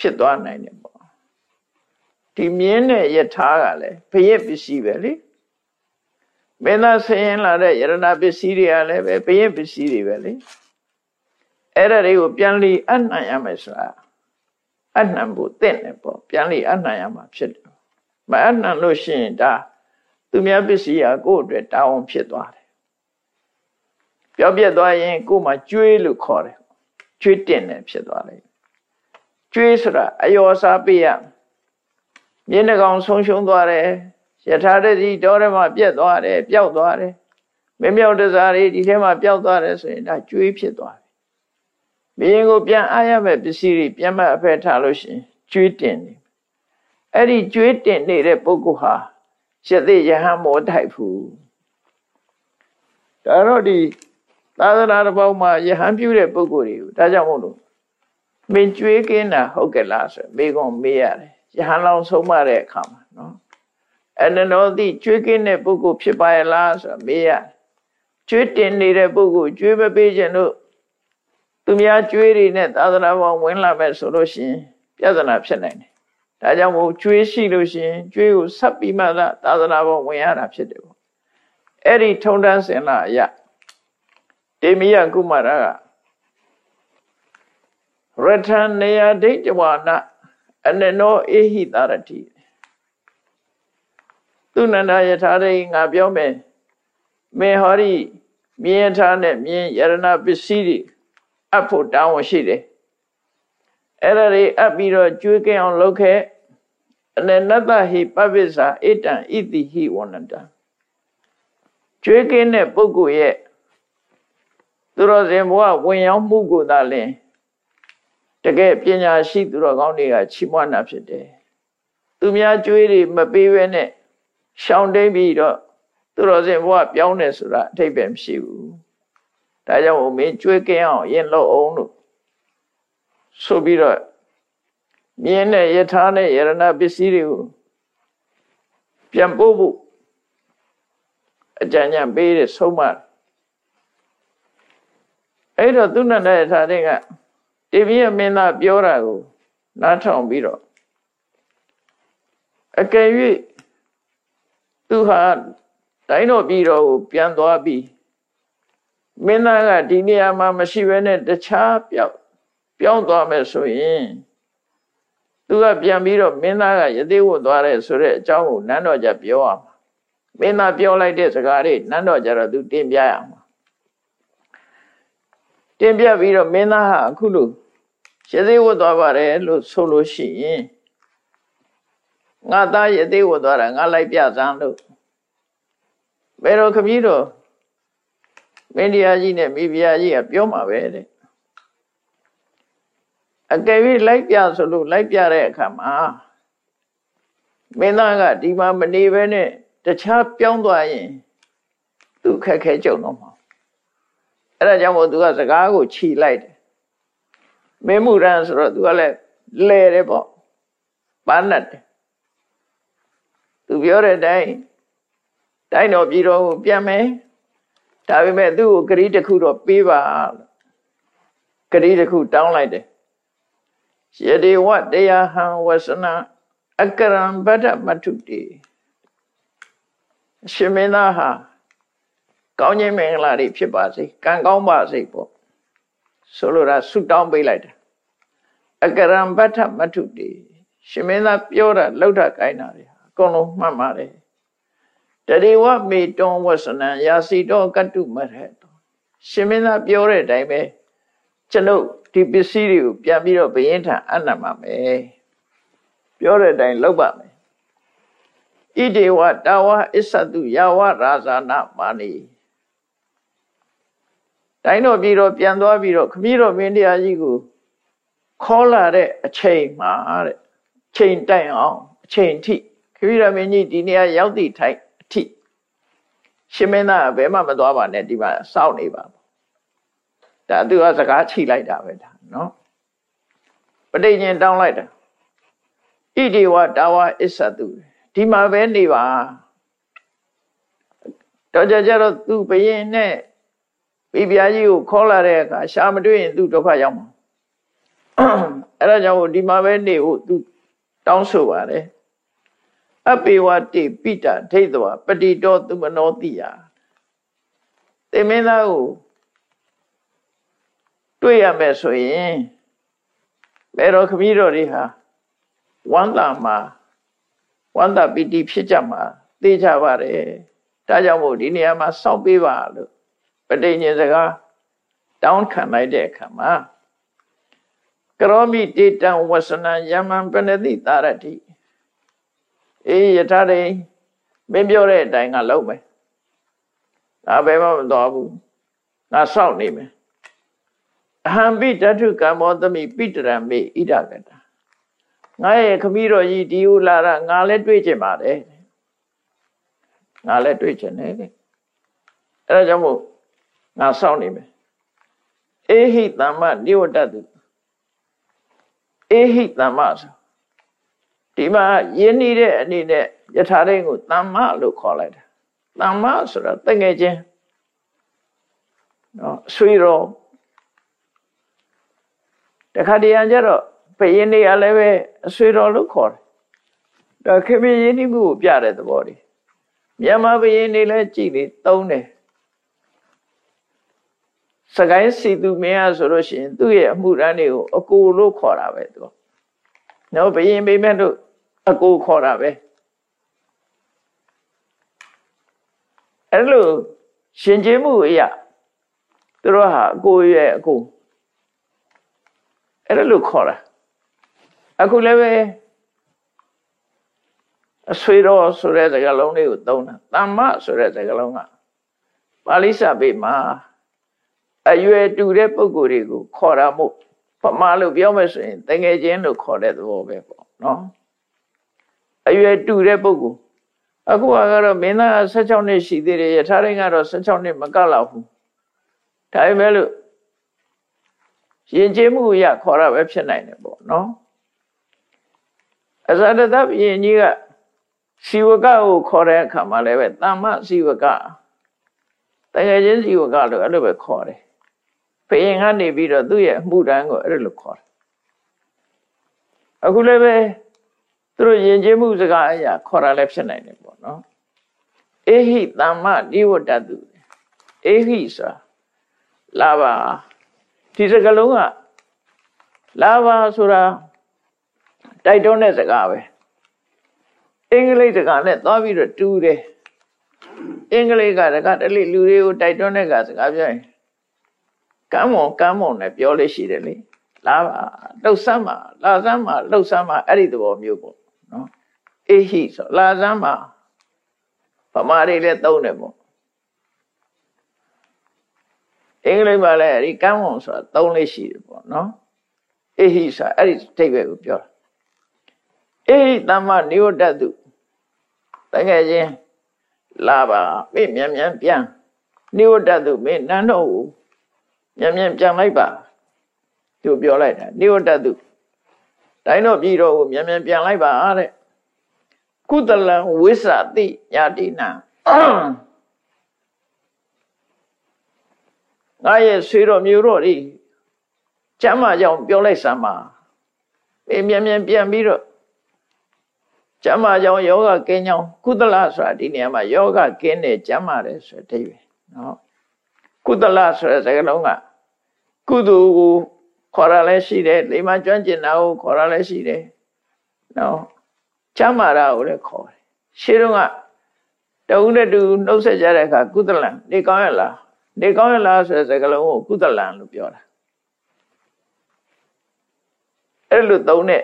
ဖြစ်သွားနိုင်တယ်ပေါ့ဒီမြင်းနဲ့ယထာကလည်းဘယက်ပစ္စည်းပဲလေမင်းသားဆင်းရင်လာတဲ့ယရဏပစ္စည်းတွေကလည်းပဲဘယက်ပစ္စည်းတွေပဲလေအဲ့ဒါတွေကိုပြန်လီအနှံ့ရမယ်ဆိုတာအနှံ့ဖို့တင့်တယ်ပေါ့ပြန်လီအနှံ့ရမှာဖြစ်တယ်မအနှံ့လို့ရှိရင်ဒါသူများပစ္စည်းဟာကိုယ့်အတွက်တာဝန်ဖြစ်သွားတယ် ပြောပြက်သွားရင်ကိုယ်မှကျွေးလို့ခေါ်တယ်ကျွေးတင်တယ်ဖြစ်သွားတယ်ကျွေးဆိုတာအယောစားပေးရမြင်းတကောင်ဆုံးရှုံးသွားတယ်ယထာတတိတောထဲမှာပြက်သွားတယ်ပျောက်သွားတယ်မမြောက်တစားတွေဒီထဲမှာပျောက်သွားတယ်ဆိုရင်ဒါကျွေးဖြစ်သွားပြီဘယင်ကိုပြန်အားရမဲ့ပစ္စည်းတွေပြန်မအဖက်ထားလို့ရှိရင်ကျွေးတင်တယ်အဲ့ဒီကျွေးတင်နေတဲ့ပုဂ္ဂိုလ်ဟာရသေးယဟန်မောထိုက်ဘူးဒါတော့ဒီ သာသနာတော်ဘောက်မှာယဟန်ပြုတဲ့ပုဂ္ဂိုလ်တွေကိုဒါကြောင့်မို့လို့မင်းကျွေးကင်းတာဟုတ်ကဲ့လားဆိုမိကုံမေးရတယ်ယဟန်လောင်ဆုံးမတဲ့အခါမှာနော်အနနောတိကျွေးကင်းတဲ့ပုဂ္ဂိုလ်ဖြစ်ပါရဲ့လားဆိုမေးရကျွေးတင်နေတဲ့ပုဂ္ဂိုလ်ကျွေးမပေးခြင်းတို့သူများကျွေးတွေနဲ့သာသနာဘောင်ဝင်လာမဲ့ဆိုလို့ရှိရင်ပြဿနာဖြစ်နိုင်တယ်ဒါကြောင့်မို့ကျွေးရှိလို့ရှိရင်ကျွေးကိုဆက်ပြီးမှသာသာသနာဘောင်ဝင်ရတာဖြစ်တယ်ပေါ့အဲ့ဒီထုံတန်းစင်လာအရာ တေမိယကုမာရကရထံနေယဒိဋ္ဌဝါနအနနောအေဟိတာရတိသူနန္ဒယထာရိငါပြောမယ်မေဟောရိမြင်းထားနဲ့မြင်းယရဏပစ္စည်းတွေအဖို့တောင်းဝရှိတယ်အဲ့ဒါတွေအပ်ပြီးတော့ကျွေးကင်းအောင်လုပ်ခဲ့အနေနတ္တဟိပပ္ပစ္စာဣတံဣတိဟိဝနတံကျွေးကင်းတဲ့ပုဂ္ဂိုလ်ရဲ့ သူတော်စင်ဘဝဝင်ရောက်မှုကိုသာလင်တကယ်ပညာရှိသူတော်ကောင်းတွေကချီးမွမ်းတာဖြစ်တယ်သူများကျွေးတွေမပေးဘဲနဲ့ရှောင်တိန်ပြီးတော့သူတော်စင်ဘဝပြောင်းတယ်ဆိုတာအထိပ္ပယ်မရှိဘူးဒါကြောင့်မင်းကျွေးကင်းအောင်ရင်လို့အောင်လို့ဆိုပြီးတော့မြင်းနဲ့ယထာနဲ့ယရဏပစ္စည်းတွေကိုပြန်ပို့ဖို့အကြံဉာဏ်ပေးတဲ့ဆုံးမ အဲ့တော့သူနန္ဒယထာတွေကတေပြည့်မင်းသားပြောတာကိုနားထောင်ပြီးတော့အကယ်၍သူဟာတိုင်းတော်ပြည်တော်ကိုပြန်သွားပြီးမင်းသားကဒီနေရာမှာမရှိဘဲနဲ့တခြားပြောက်ပြောင်းသွားမယ်ဆိုရင်သူကပြန်ပြီးတော့မင်းသားကယသိဝတ်သွားတယ်ဆိုတဲ့အကြောင်းကိုနန်းတော်ကြပြောရမှာမင်းသားပြောလိုက်တဲ့စကားတွေနန်းတော်ကြတော့သူတင်ပြရမှာ တင်ပြပြီးတော့မင်းသားဟာအခုလို့ယသိဝတ်သွားပါတယ်လို့ဆိုလို့ရှိရင်ငါသားယသိဝတ်သွားတာငါလိုက်ပြစမ်းလို့ဘယ်တော့ခမည်းတော်မင်းတရားကြီးနဲ့မိဖုရားကြီးကပြောမှာပဲတဲ့အကယ်၍လိုက်ပြဆိုလို့လိုက်ပြတဲ့အခါမှာမင်းသားကဒီမှာမနေဘဲနဲ့တခြားပြောင်းသွားရင်သူခက်ခဲကြုံတော့မှာ အဲ့ဒါကြောင့်မို့သူကစကားကိုခြိလိုက်တယ်မင်းမှုရန်ဆိုတော့သူကလည်းလဲတယ်ပေါ့ပန်းတ်တယ်သူပြောတဲ့အတိုင်းတိုင်းတော်ပြည်တော်ကိုပြန်မယ်ဒါပေမဲ့သူ့ကိုဂရီးတစ်ခုတော့ပေးပါဂရီးတစ်ခုတောင်းလိုက်တယ်ယတိဝတရားဟံဝဆနအကရံဗဒ္ဓမထုတိရှင်မင်းသားဟာ ကောင်းခြင်းမင်္ဂလာတွေဖြစ်ပါစေကံကောင်းပါစေပေါ့ဆိုလိုတာဆုတောင်းပေးလိုက်တယ်အကရံဗဒ္ဓမထုတိရှင်မင်းသားပြောတာလောက်တာကိုင်းတာတွေအကုန်လုံးမှတ်ပါတယ်တရေဝမေတွန်ဝဆနံယာစီတော်ကတုမရဟတရှင်မင်းသားပြောတဲ့အတိုင်းပဲကျွန်ုပ်ဒီပစ္စည်းတွေကိုပြန်ပြီးတော့ဘယင်းထံအနံ့ပါမယ်ပြောတဲ့အတိုင်းလုပ်ပါမယ်ဣဒေဝတာဝအစ္ဆတုယဝရာဇာနာမာနီ တိုင်းတော်ပြည်တော်ပြန်သွားပြီးတော့ခမည်းတော်မင်းတရားကြီးကိုခေါ်လာတဲ့အချိန်မှာတဲ့ချိန်တိုင်အောင်အချိန်ထိခမည်းတော်မင်းကြီးဒီနေရာရောက်သည့်ထိုင်အထိရှင်မင်းသားဘယ်မှမသွားပါနဲ့ဒီမှာစောင့်နေပါဒါသူကစကားချိလိုက်တာပဲဒါနော်ပဋိညာဉ်တောင်းလိုက်တာဣတိဝတာဝအစ္ဆတုဒီမှာပဲနေပါတော့ကြကြတော့သူဘယင်နဲ့ မိဖုရားကြီးကိုခေါ်လာတဲ့အခါရှာမတွေ့ရင်သူဒုက္ခရောက်မှာအဲ့ဒါကြောင့်ဒီမှာပဲနေဖို့သူတောင်းဆိုပါတယ်အပေဝတိပိတဒိဋ္ဌဝပတိတောသူမနောတိယသေမင်းသားကိုတွေ့ရမယ်ဆိုရင်ဘယ်တော့ခမည်းတော်တွေဟာဝန္တာမှာဝန္တာပီတိဖြစ်ကြမှာသိကြပါတယ်ဒါကြောင့်မို့ဒီနေရာမှာစောင့်ပေးပါလို့ပ ဋိညာဉ်စကားတောင်းခံလိုက်တဲ့အခါမှာကရောမိတေတံဝဆနံယမံပနတိတာရတိအေးယထာရိမင်းပြောတဲ့အတိုင်းကလုပ်မယ်ဒါဘယ်မှမတော်ဘူးငါစောင့်နေမယ်အဟံပိတထုကမ္မောသမိပိတရံမေဣဒကတာငါရဲ့ခမည်းတော်ကြီးဒီဟုလာတာငါလည်းတွေ့ကျင်ပါတယ်ငါလည်းတွေ့ကျင်တယ်အဲဒါကြောင့်မို့ ငါစောင့်နေမယ်အေဟိတမ္မနိဝတ္တတုအေဟိတမ္မဆိုဒီမှာယဉ်နေတဲ့အနေနဲ့ယထာရိန်ကိုတမ္မလို့ခေါ်လိုက်တာတမ္မဆိုတာတငယ်ချင်းနော်ဆွေတော်တခါတရံကျတော့ဘယင်းတွေကလည်းပဲအဆွေတော်လို့ခေါ်တယ်ဒါခေမင်းရင်းနှီးမှုကိုပြတဲ့သဘောတွေမြန်မာဘယင်းတွေလည်းကြည်လေသုံးတယ် စကိုင်းစီသူမင်းအားဆိုလို့ရှိရင်သူ့ရဲ့အမှုရန်တွေကိုအကူလို့ခေါ်တာပဲသူနော်ဘယင်းမိမဲ့တို့အကူခေါ်တာပဲအဲ့လိုရှင်ကျေးမှုအရာသူတို့ဟာအကိုရဲ့အကိုအဲ့ဒါလို့ခေါ်တာအခုလည်းပဲအဆွေတော်ဆိုတဲ့စကားလုံးလေးကိုသုံးတာတမ္မဆိုတဲ့စကားလုံးကပါဠိစာပေမှာ အရွယ်တူတဲ့ပုဂ္ဂိုလ်တွေကိုခေါ်တာမို့ပမာလို့ပြောမယ်ဆိုရင်တငယ်ချင်းလို့ခေါ်တဲ့သဘောပဲပေါ့နော်အရွယ်တူတဲ့ပုဂ္ဂိုလ်အခုကတော့မင်းသား16နှစ်ရှိသေးတယ်ယထာတိုင်းကတော့16နှစ်မကလောက်ဘူးဒါပေမဲ့လို့ယဉ်ကျေးမှုရခေါ်တာပဲဖြစ်နိုင်တယ်ပေါ့နော်အဇာတတဘယင်ကြီးကစီဝကကိုခေါ်တဲ့အခါမှာလည်းပဲတမ္မစီဝကတကယ်ချင်းစီဝကလို့အဲ့လိုပဲခေါ်တယ် ဘယင်ကနေပြီးတော့သူ့ရဲ့အမှုတန်းကိုအဲ့လိုခေါ်တယ်အခုလည်းပဲသူတို့ယဉ်ကျေးမှုစကားအရာခေါ်တာလည်းဖြစ်နိုင်တယ်ပေါ့နော်အေဟိတမ္မနိဝတ္တတုအေဟိဆိုတာလာပါဒီစကားလုံးကလာပါဆိုတာတိုက်တွန်းတဲ့စကားပဲအင်္ဂလိပ်စကားနဲ့သွားပြီးတော့တူးတယ်အင်္ဂလိပ်ကတကတလေလူတွေကိုတိုက်တွန်းတဲ့ကစကားပြောရင် ကမ်းမွန်ကမ်းမွန်နဲ့ပြောလို့ရှိတယ်လေလာပါလှုပ်ဆမ်းပါလာဆမ်းပါလှုပ်ဆမ်းပါအဲ့ဒီသဘောမျိုးပေါ့နော်အေဟိဆိုလာဆမ်းပါဗမာတွေလည်းသုံးတယ်ပေါ့အင်္ဂလိပ်မှာလည်းအဲ့ဒီကမ်းမွန်ဆိုတာသုံးလေးရှိတယ်ပေါ့နော်အေဟိဆိုအဲ့ဒီအဓိပ္ပာယ်ကိုပြောတာအေဟိတမ္မနိဝတ္တတုတကယ်ချင်းလာပါမင်းမြန်မြန်ပြန်နိဝတ္တတုမင်းနန်းတော်ကို မြန်မြန်ပြန်လိုက်ပါသူပြောလိုက်တာနိဝတ္တတုတိုင်းတော့ပြည်တော်ကိုမြန်မြန်ပြန်လိုက်ပါတဲ့ကုသလံဝိသတိညာတိနာငါရဲ့ဆွေတော်မျိုးတော်ဤကျမ်းမာကြောင်ပြောလိုက်စမ်းပါအေးမြန်မြန်ပြန်ပြီးတော့ကျမ်းမာကြောင်ယောဂကင်းကြောင်ကုသလဆိုတာဒီနေရာမှာယောဂကင်းတယ်ကျမ်းမာတယ်ဆိုတဲ့အဓိပ္ပာယ်နော် ကုသလဆိုတဲ့စကားလုံးကကုသိုလ်ကိုခေါ်ရလဲရှိတယ်လိမ္မာကျွမ်းကျင်တာကိုခေါ်ရလဲရှိတယ်နော်ကျမ်းမာတာကိုလည်းခေါ်တယ်ရှင်းတော့ကတဦးနဲ့တူနှုတ်ဆက်ကြတဲ့အခါကုသလံနေကောင်းရလားနေကောင်းရလားဆိုတဲ့စကားလုံးကိုကုသလံလို့ပြောတာအဲ့လိုသုံးတဲ့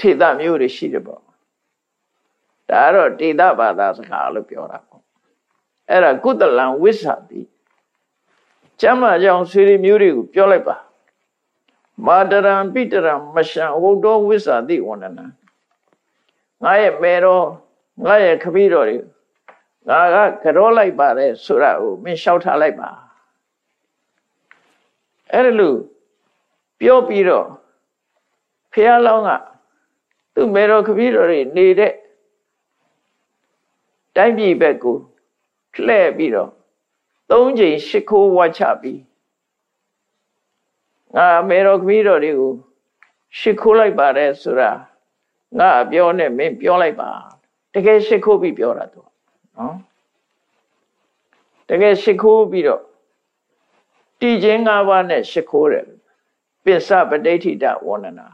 ထေသမျိုးတွေရှိတယ်ပေါ့ဒါကတော့တေတဘာသာစကားလို့ပြောတာပေါ့အဲ့ဒါကုသလံဝိသတိ ကျမ်းမာကြောင်ဆွေတွေမျိုးတွေကိုပြောလိုက်ပါမာတရံပိတရံမရှံဝုတ်တော်ဝိသတိဝန္ဒနာငါရဲ့မေတော်ငါရဲ့ခပီးတော်တွေငါကကြောလိုက်ပါတယ်ဆိုတာကိုမင်းလျှောက်ထားလိုက်ပါအဲ့ဒါလို့ပြောပြီးတော့ဖះလောင်းကသူ့မေတော်ခပီးတော်တွေနေတဲ့တိုင်းပြည်ဘက်ကိုလှည့်ပြီးတော့ သုံးချိန်ရှ िख ိုးဝါချပြီးငါမေတော်ခမီးတော်တွေကိုရှ िख ိုးလိုက်ပါတယ်ဆိုတာငါအပြောနဲ့မင်းပြောလိုက်ပါတကယ်ရှ िख ိုးပြီးပြောတာသူနော်တကယ်ရှ िख ိုးပြီးတော့တည်ခြင်း၅ပါးနဲ့ရှ िख ိုးတယ်ပစ္စပဋိဋ္ဌိတဝန္ဒနာ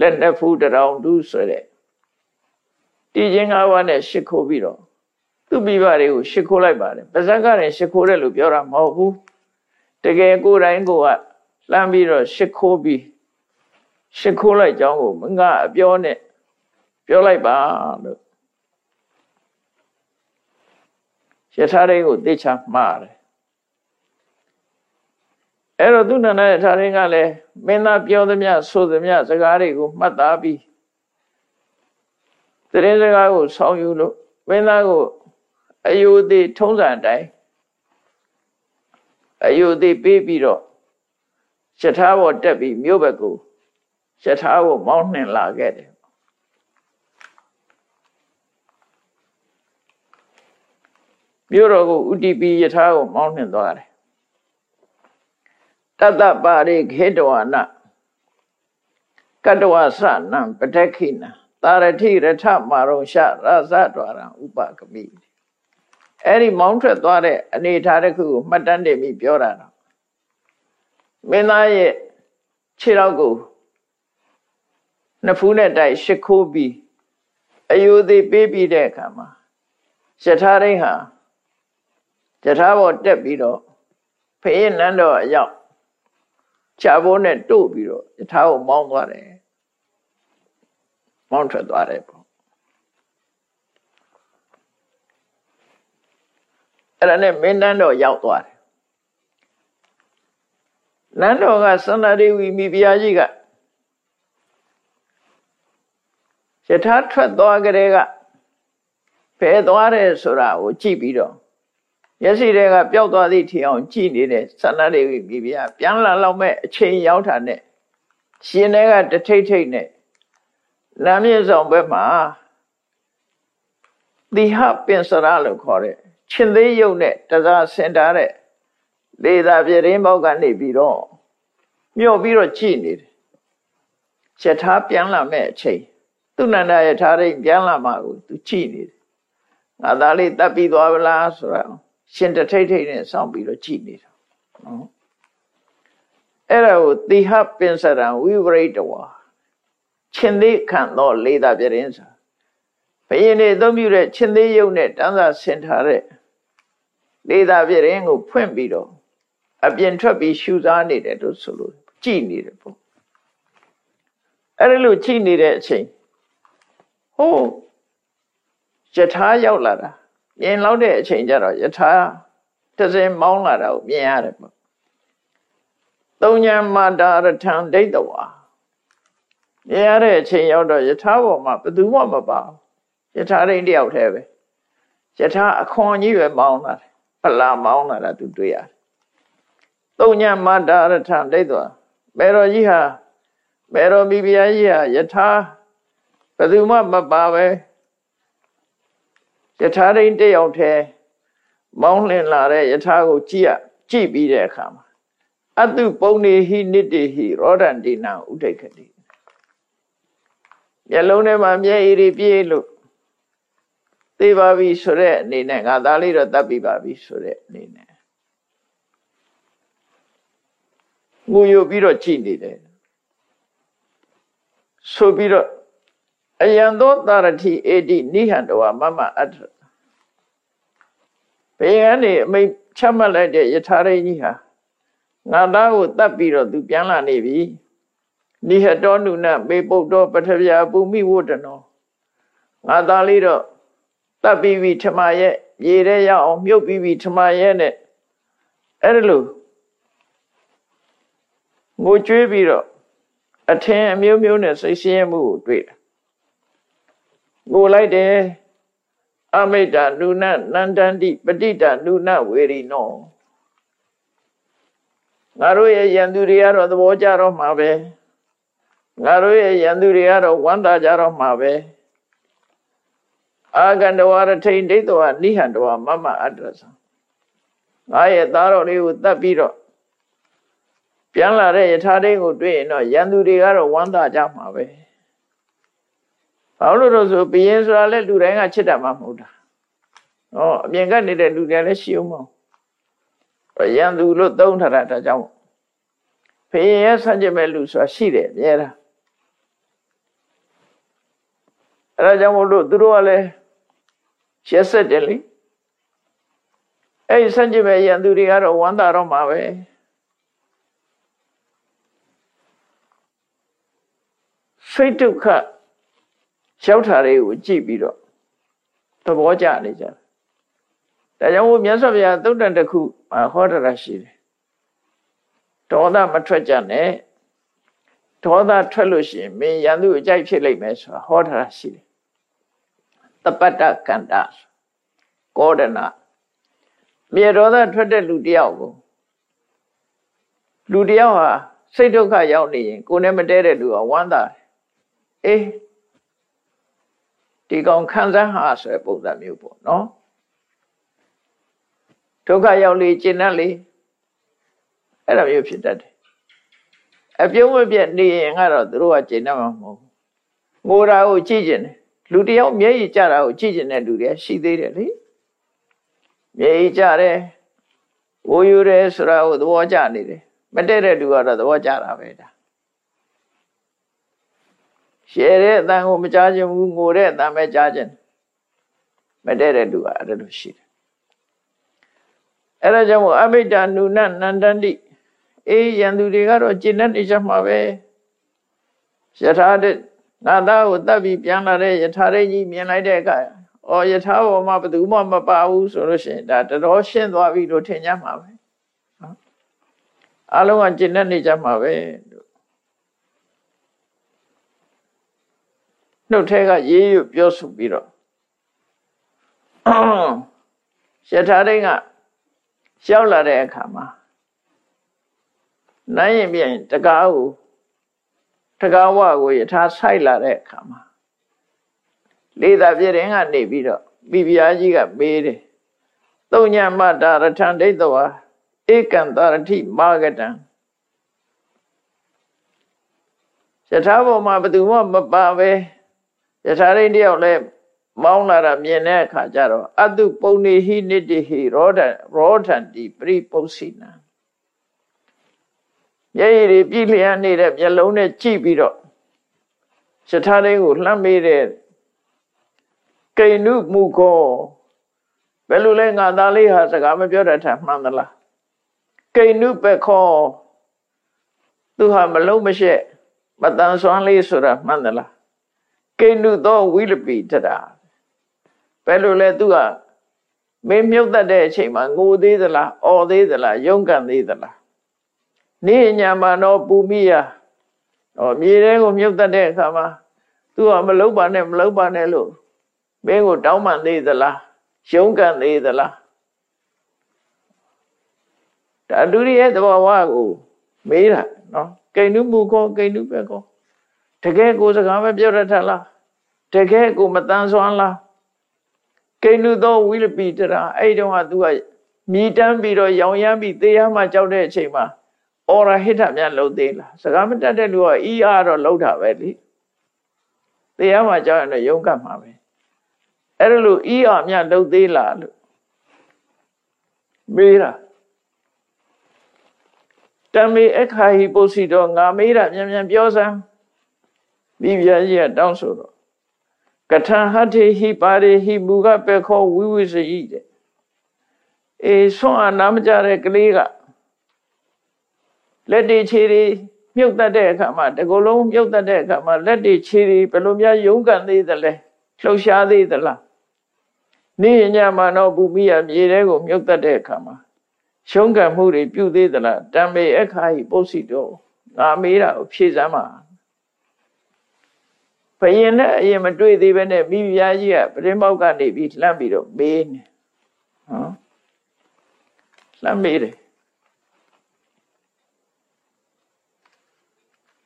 လက်နှစ်ဖူးတရောင်တူးဆိုတဲ့တည်ခြင်း၅ပါးနဲ့ရှ िख ိုးပြီးတော့ သူ့မိဘတွေကိုရှ िख ိုးလိုက်ပါတယ်ပါဇက်ကရင်ရှ िख ိုးတယ်လို့ပြောတာမဟုတ်ဘူးတကယ်ကိုယ်တိုင်ကိုကလှမ်းပြီးတော့ရှ िख ိုးပြီးရှ िख ိုးလိုက်ကြောင်းကိုငါအပြောနဲ့ပြောလိုက်ပါလို့ရထားလေးကိုသိချမှားတယ်အဲ့တော့သူနန္ဒရထားရင်ကလည်းမင်းသားပြောသမျှဆိုသမျှစကားတွေကိုမှတ်သားပြီးတရင်စကားကိုဆောင်းယူလို့မင်းသားကို အယုသေးထုံးစံအတိုင်းအယုသေးပေးပြီးတော့ယထာဘောတက်ပြီးမြို့ဘက်ကိုယထာဘောမောင်းနှင်လာခဲ့တယ်မြို့တော်ကိုဥတီပီယထာကိုမောင်းနှင်သွားတယ်တတပါရိခေတဝနာကတဝဆနံပတခိနာတာရတိရထမာရုံရှရဇဒွာရံဥပကမိ အဲ့ဒီမောင်းထွက်သွားတဲ့အနေထားတစ်ခုကိုမှတ်တမ်းတင်ပြီးပြောတာတော့မင်းသားရဲ့ခြေထောက်ကိုနှစ်ဖူးနဲ့တိုက်ရှ िख ိုးပြီးအယုသေးပေးပြီးတဲ့အခါမှာယထာရိဟာယထာဘောတက်ပြီးတော့ဖေးနန်းတော်အရောက်ချာဘိုးနဲ့တို့ပြီးတော့ယထာကိုမောင်းသွားတယ်မောင်းထွက်သွားတယ်ပေါ့ အဲ့ဒါနဲ့မင်းတန်းတော်ရောက်သွားတယ်နန်းတော်ကသန္တာဒေဝီမိဖုရားကြီးကယထာထွက်သွားကြတဲ့ကဖယ်သွားတယ်ဆိုတာကိုကြည့်ပြီးတော့မျက်စိတွေကပျောက်သွားသည့်ထီအောင်ကြည့်နေတဲ့သန္တာဒေဝီမိဖုရားပြန်လာတော့မဲ့အချိန်ရောက်တာနဲ့ရှင်တွေကတထိတ်ထိတ်နဲ့လမ်းမြေဆောင်ဘက်မှာသီဟပင်စရလို့ခေါ်တဲ့ ရှင်သေးယုတ်နဲ့တစားဆင်ထားတဲ့လေသာပြတင်းပေါက်ကနေပြီးတော့မြော့ပြီးတော့ကြည့်နေတယ်။ယထာပြန်လာမဲ့အချိန်သူနန္ဒယထာရိပြန်လာမှကိုသူကြည့်နေတယ်။ငါသားလေးတပ်ပြီးသွားဗလားဆိုတော့ရှင်တထိတ်ထိတ်နဲ့စောင့်ပြီးတော့ကြည့်နေတာ။နော်။အဲ့ဒါကိုတိဟပင်စရံဝိဝရိတဝါရှင်သေးခံတော့လေသာပြတင်းစာ ဘယင်းနေအသုံးပြုတဲ့ရှင်သေးယုတ်နဲ့တန်းစာဆင်ထားတဲ့လေသာပြတင်းကိုဖွင့်ပြီးတော့အပြင်ထွက်ပြီးရှူစားနေတယ်လို့ဆိုလို့ကြည်နေတယ်ပေါ့အဲ့ဒါလို့ကြည်နေတဲ့အချိန်ဟိုးယထာရောက်လာတာမြင်လောက်တဲ့အချိန်ကျတော့ယထာတစင်မောင်းလာတာကိုမြင်ရတယ်ပေါ့သုံးညာမာတာရထံဒိဋ္ဌဝါမြင်ရတဲ့အချိန်ရောက်တော့ယထာပေါ်မှာဘယ်သူမှမပါ ယထာရင်းတယောက်တည်းပဲယထာအခွန်ကြီးပဲမောင်းလာတယ်ပလာမောင်းလာတာသူတွေ့ရတယ်သုံးညမတ္တရထံဒိဋ္ဌဝမေတော်ကြီးဟာမေတော်မိဖုရားကြီးဟာယထာဘယ်သူမှမပါပဲယထာရင်းတယောက်တည်းမောင်းလင်လာတဲ့ယထာကိုကြည့်ရကြည့်ပြီးတဲ့အခါမှာအတုပုံနေဟိနိတိဟိရောဒန္တိနံဥဒိဋ္ဌတိမျက်လုံးထဲမှာမျက်ရည်ပြေးလို့ သိပါပြီဆိုတဲ့အနေနဲ့ငါသားလေးတော့တတ်ပြီးပါပြီဆိုတဲ့အနေနဲ့ငိုယိုပြီးတော့ကြည်နေတယ်ဆိုပြီးတော့အယံသောတာရတိအေတိနိဟံတဝမမအတ္ထဘေးကနေအမိတ်ချမှတ်လိုက်တဲ့ယထာရိကြီးဟာငါသားကိုတတ်ပြီးတော့သူပြန်လာနေပြီနိဟတောနုနမေပုတ်တော်ပထဗျာပုမိဝတ္တနောငါသားလေးတော့ တတ်ပြီးပြီထမရဲ့ရေထဲရအောင်မြုပ်ပြီးပြီထမရဲ့နဲ့အဲ့ဒါလို့ငိုကြွေးပြီးတော့အထင်အမျိုးမျိုးနဲ့စိတ်ဆင်းရဲမှုကိုတွေ့တာငိုလိုက်တယ်အမိတ္တနုနနန္တန္တိပဋိတနုနဝေရိနောငါတို့ရဲ့ယန္တုတွေကတော့သဘောကြတော့မှာပဲငါတို့ရဲ့ယန္တုတွေကတော့ဝမ်းသာကြတော့မှာပဲ အာကန္တဝရထိန်ဒိဋ္ဌဝနိဟန္တဝမမအတ္တသငါရဲ့သားတော်လေးကိုတတ်ပြီးတော့ပြန်လာတဲ့ယထာတိတ်ကိုတွေ့ရင်တော့ရန်သူတွေကတော့ဝမ်းသာကြမှာပဲဘာလို့လို့ဆိုဘယင်းဆိုတာလဲလူတိုင်းကချစ်တတ်မှာမဟုတ်တာဟောအပြင်ကနေတဲ့လူတွေလည်းရှိအောင်မဟုတ်ရန်သူလို့သုံးထားတာဒါကြောင့်ဘယင်းရဲ့ဆန့်ကျင်မဲ့လူဆိုတာရှိတယ်အများတာအဲဒါကြောင့်မို့လို့သူတို့ကလည်း ရက်ဆက်တယ်လေအဲ့ဒီဆန့်ကျင်မဲ့ရန်သူတွေကတော့ဝမ်းသာတော့မှာပဲစိတ်ဒုက္ခရောက်တာတွေကိုကြည့်ပြီးတော့သဘောကျနေကြတယ်ဒါကြောင့်မို့မြတ်စွာဘုရားသုတ်တန်တစ်ခုဟောတာရှိတယ်ဒေါသမထွက်ကြနဲ့ဒေါသထွက်လို့ရှိရင်မင်းရန်သူအကြိုက်ဖြစ်လိမ့်မယ်ဆိုတာဟောတာရှိတယ် တပတ္တကန္တာကောဒနာမြေဒေါသထွက်တဲ့လူတယောက်ကိုလူတယောက်ဟာစိတ်ဒုက္ခရောက်နေရင်ကိုယ်နဲ့မတည့်တဲ့လူကဝမ်းသာတယ်အေးဒီကောင်ခံစားဟာဆိုတဲ့ပုံစံမျိုးပေါ့နော်ဒုက္ခရောက်လေကျင်တတ်လေအဲ့လိုမျိုးဖြစ်တတ်တယ်အပြုံးမပြတ်နေရင်ကတော့သူတို့ကကျင်တတ်မှာမဟုတ်ဘူးငိုတာကိုကြည့်ကျင်တယ် လူတယောက်မျက်ရည်ကျတာကိုကြည့်ကျင်တဲ့လူတွေရှိသေးတယ်လေမျက်ရည်ကျတယ်ဝိုးယူတယ်ဆိုတာကိုသဘောကျနေတယ်မတည့်တဲ့လူကတော့သဘောကျတာပဲဒါရှယ်တဲ့အတန်ကိုမကြားခြင်းဘူးငိုတဲ့အတန်ပဲကြားခြင်းမတည့်တဲ့လူကအဲ့လိုရှိတယ်အဲ့ဒါကြောင့်အမိတ္တနုနနန္တန္တိအေးရန်သူတွေကတော့ကျင့်တတ်နေကြမှာပဲယထာတဲ့ ငါသားကိုတတ်ပြီးပြန်လာတဲ့ယထာရိတ်ကြီးမြင်လိုက်တဲ့အခါအော်ယထာဘောမှာဘယ်သူမှမပါဘူးဆိုလို့ရှိရင်ဒါတော်ရှင်းသွားပြီလို့ထင်ကြမှာပဲနော်အလုံးကကျင့်တတ်နေကြမှာပဲနှုတ်ထဲကရေးရပြောဆိုပြီးတော့ယထာရိတ်ကရောက်လာတဲ့အခါမှာနိုင်ရင်ပြန်တကားကို တကားဝကိုယထာဆိုင်လာတဲ့အခါမှာလေးသာပြတဲ့ကနေပြီးတော့မိဖုရားကြီးကမေးတယ်သုံးညမတာရထံဒိဋ္ဌဝါဧကံတရတိမာဂတံယထာဘောမှာဘယ်သူမှမပါပဲယထာရိန်တယောက်လည်းမောင်းလာတာမြင်တဲ့အခါကျတော့အတုပုံနေဟိနိတိဟိရောဒရောထံတိပရိပု္ပ္စိနံ မျက်ရည်တွေပြည့်လျက်နေတဲ့မျက်လုံးနဲ့ကြည့်ပြီးတော့ယထာရိန်ကိုလှမ်းမေးတဲ့ကိဏုမူကောဘယ်လိုလဲငါသားလေးဟာစကားမပြောတတ်တာမှန်သလားကိဏုပခောသူဟာမလုံးမရှက်မတန်ဆွမ်းလေးဆိုတာမှန်သလားကိဏုသောဝိလပိတရာဘယ်လိုလဲသူကမင်းမြုပ်တတ်တဲ့အချိန်မှာငိုသေးသလားအော်သေးသလားယုံကန်သေးသလား နေညာမှာတော့ပူမိယဟောမြေထဲကိုမြုပ်တတ်တဲ့အခါမှာသူကမလုံးပါနဲ့မလုံးပါနဲ့လို့မင်းကိုတောင်းပန်သေးသလားယုံကန်သေးသလားဒါဒုရိရဲ့သဘောဝကိုမေးတာနော်ကိဏုမူကောကိဏုပဲကောတကယ်ကိုစကားမပြောရထလားတကယ်ကိုမတန်ဆွမ်းလားကိဏုသောဝိလပိတရာအဲ့တုန်းကသူကမြည်တမ်းပြီးတော့ရောင်ရမ်းပြီးသေရမှကြောက်တဲ့အချိန်မှာ အော်ရဟိတများလှုပ်သေးလားစကားမတတ်တဲ့လူကအီးအားတော့လှုပ်တာပဲလေသေရမှကြောက်ရင်တော့ယုံကပ်မှာပဲအဲ့ဒါလို့အီးအားများလှုပ်သေးလားလို့မေးတာတမေအခါဟိပုစီတော့ငါမေးတာမြန်မြန်ပြောစမ်းမိဖုရားကြီးကတောင်းဆိုတော့ကထံဟထေဟိပါရိဟိမူကပေခောဝိဝိစယိတဲ့အေဆွမ်းအနာမကြတဲ့ကလေးက လက်တွေခြေတွေမြုပ်တတ်တဲ့အခါမှာတကူလုံးမြုပ်တတ်တဲ့အခါမှာလက်တွေခြေတွေဘယ်လိုများယုံကန်သေးသလဲလှုပ်ရှားသေးသလားနေညမှာတော့ဘူမိယမြေတဲကိုမြုပ်တတ်တဲ့အခါမှာရှုံးကံမှုတွေပြုသေးသလားတံမေအခါဟိပုစီတော်ငါမေးတာကိုဖြေစမ်းပါဘယင်နဲ့အရင်မတွေ့သေးပဲနဲ့မိဖုရားကြီးကပရင်ပေါက်ကနေပြီးလှမ်းပြီးတော့မေးနေဟောလှမ်းမေးတယ်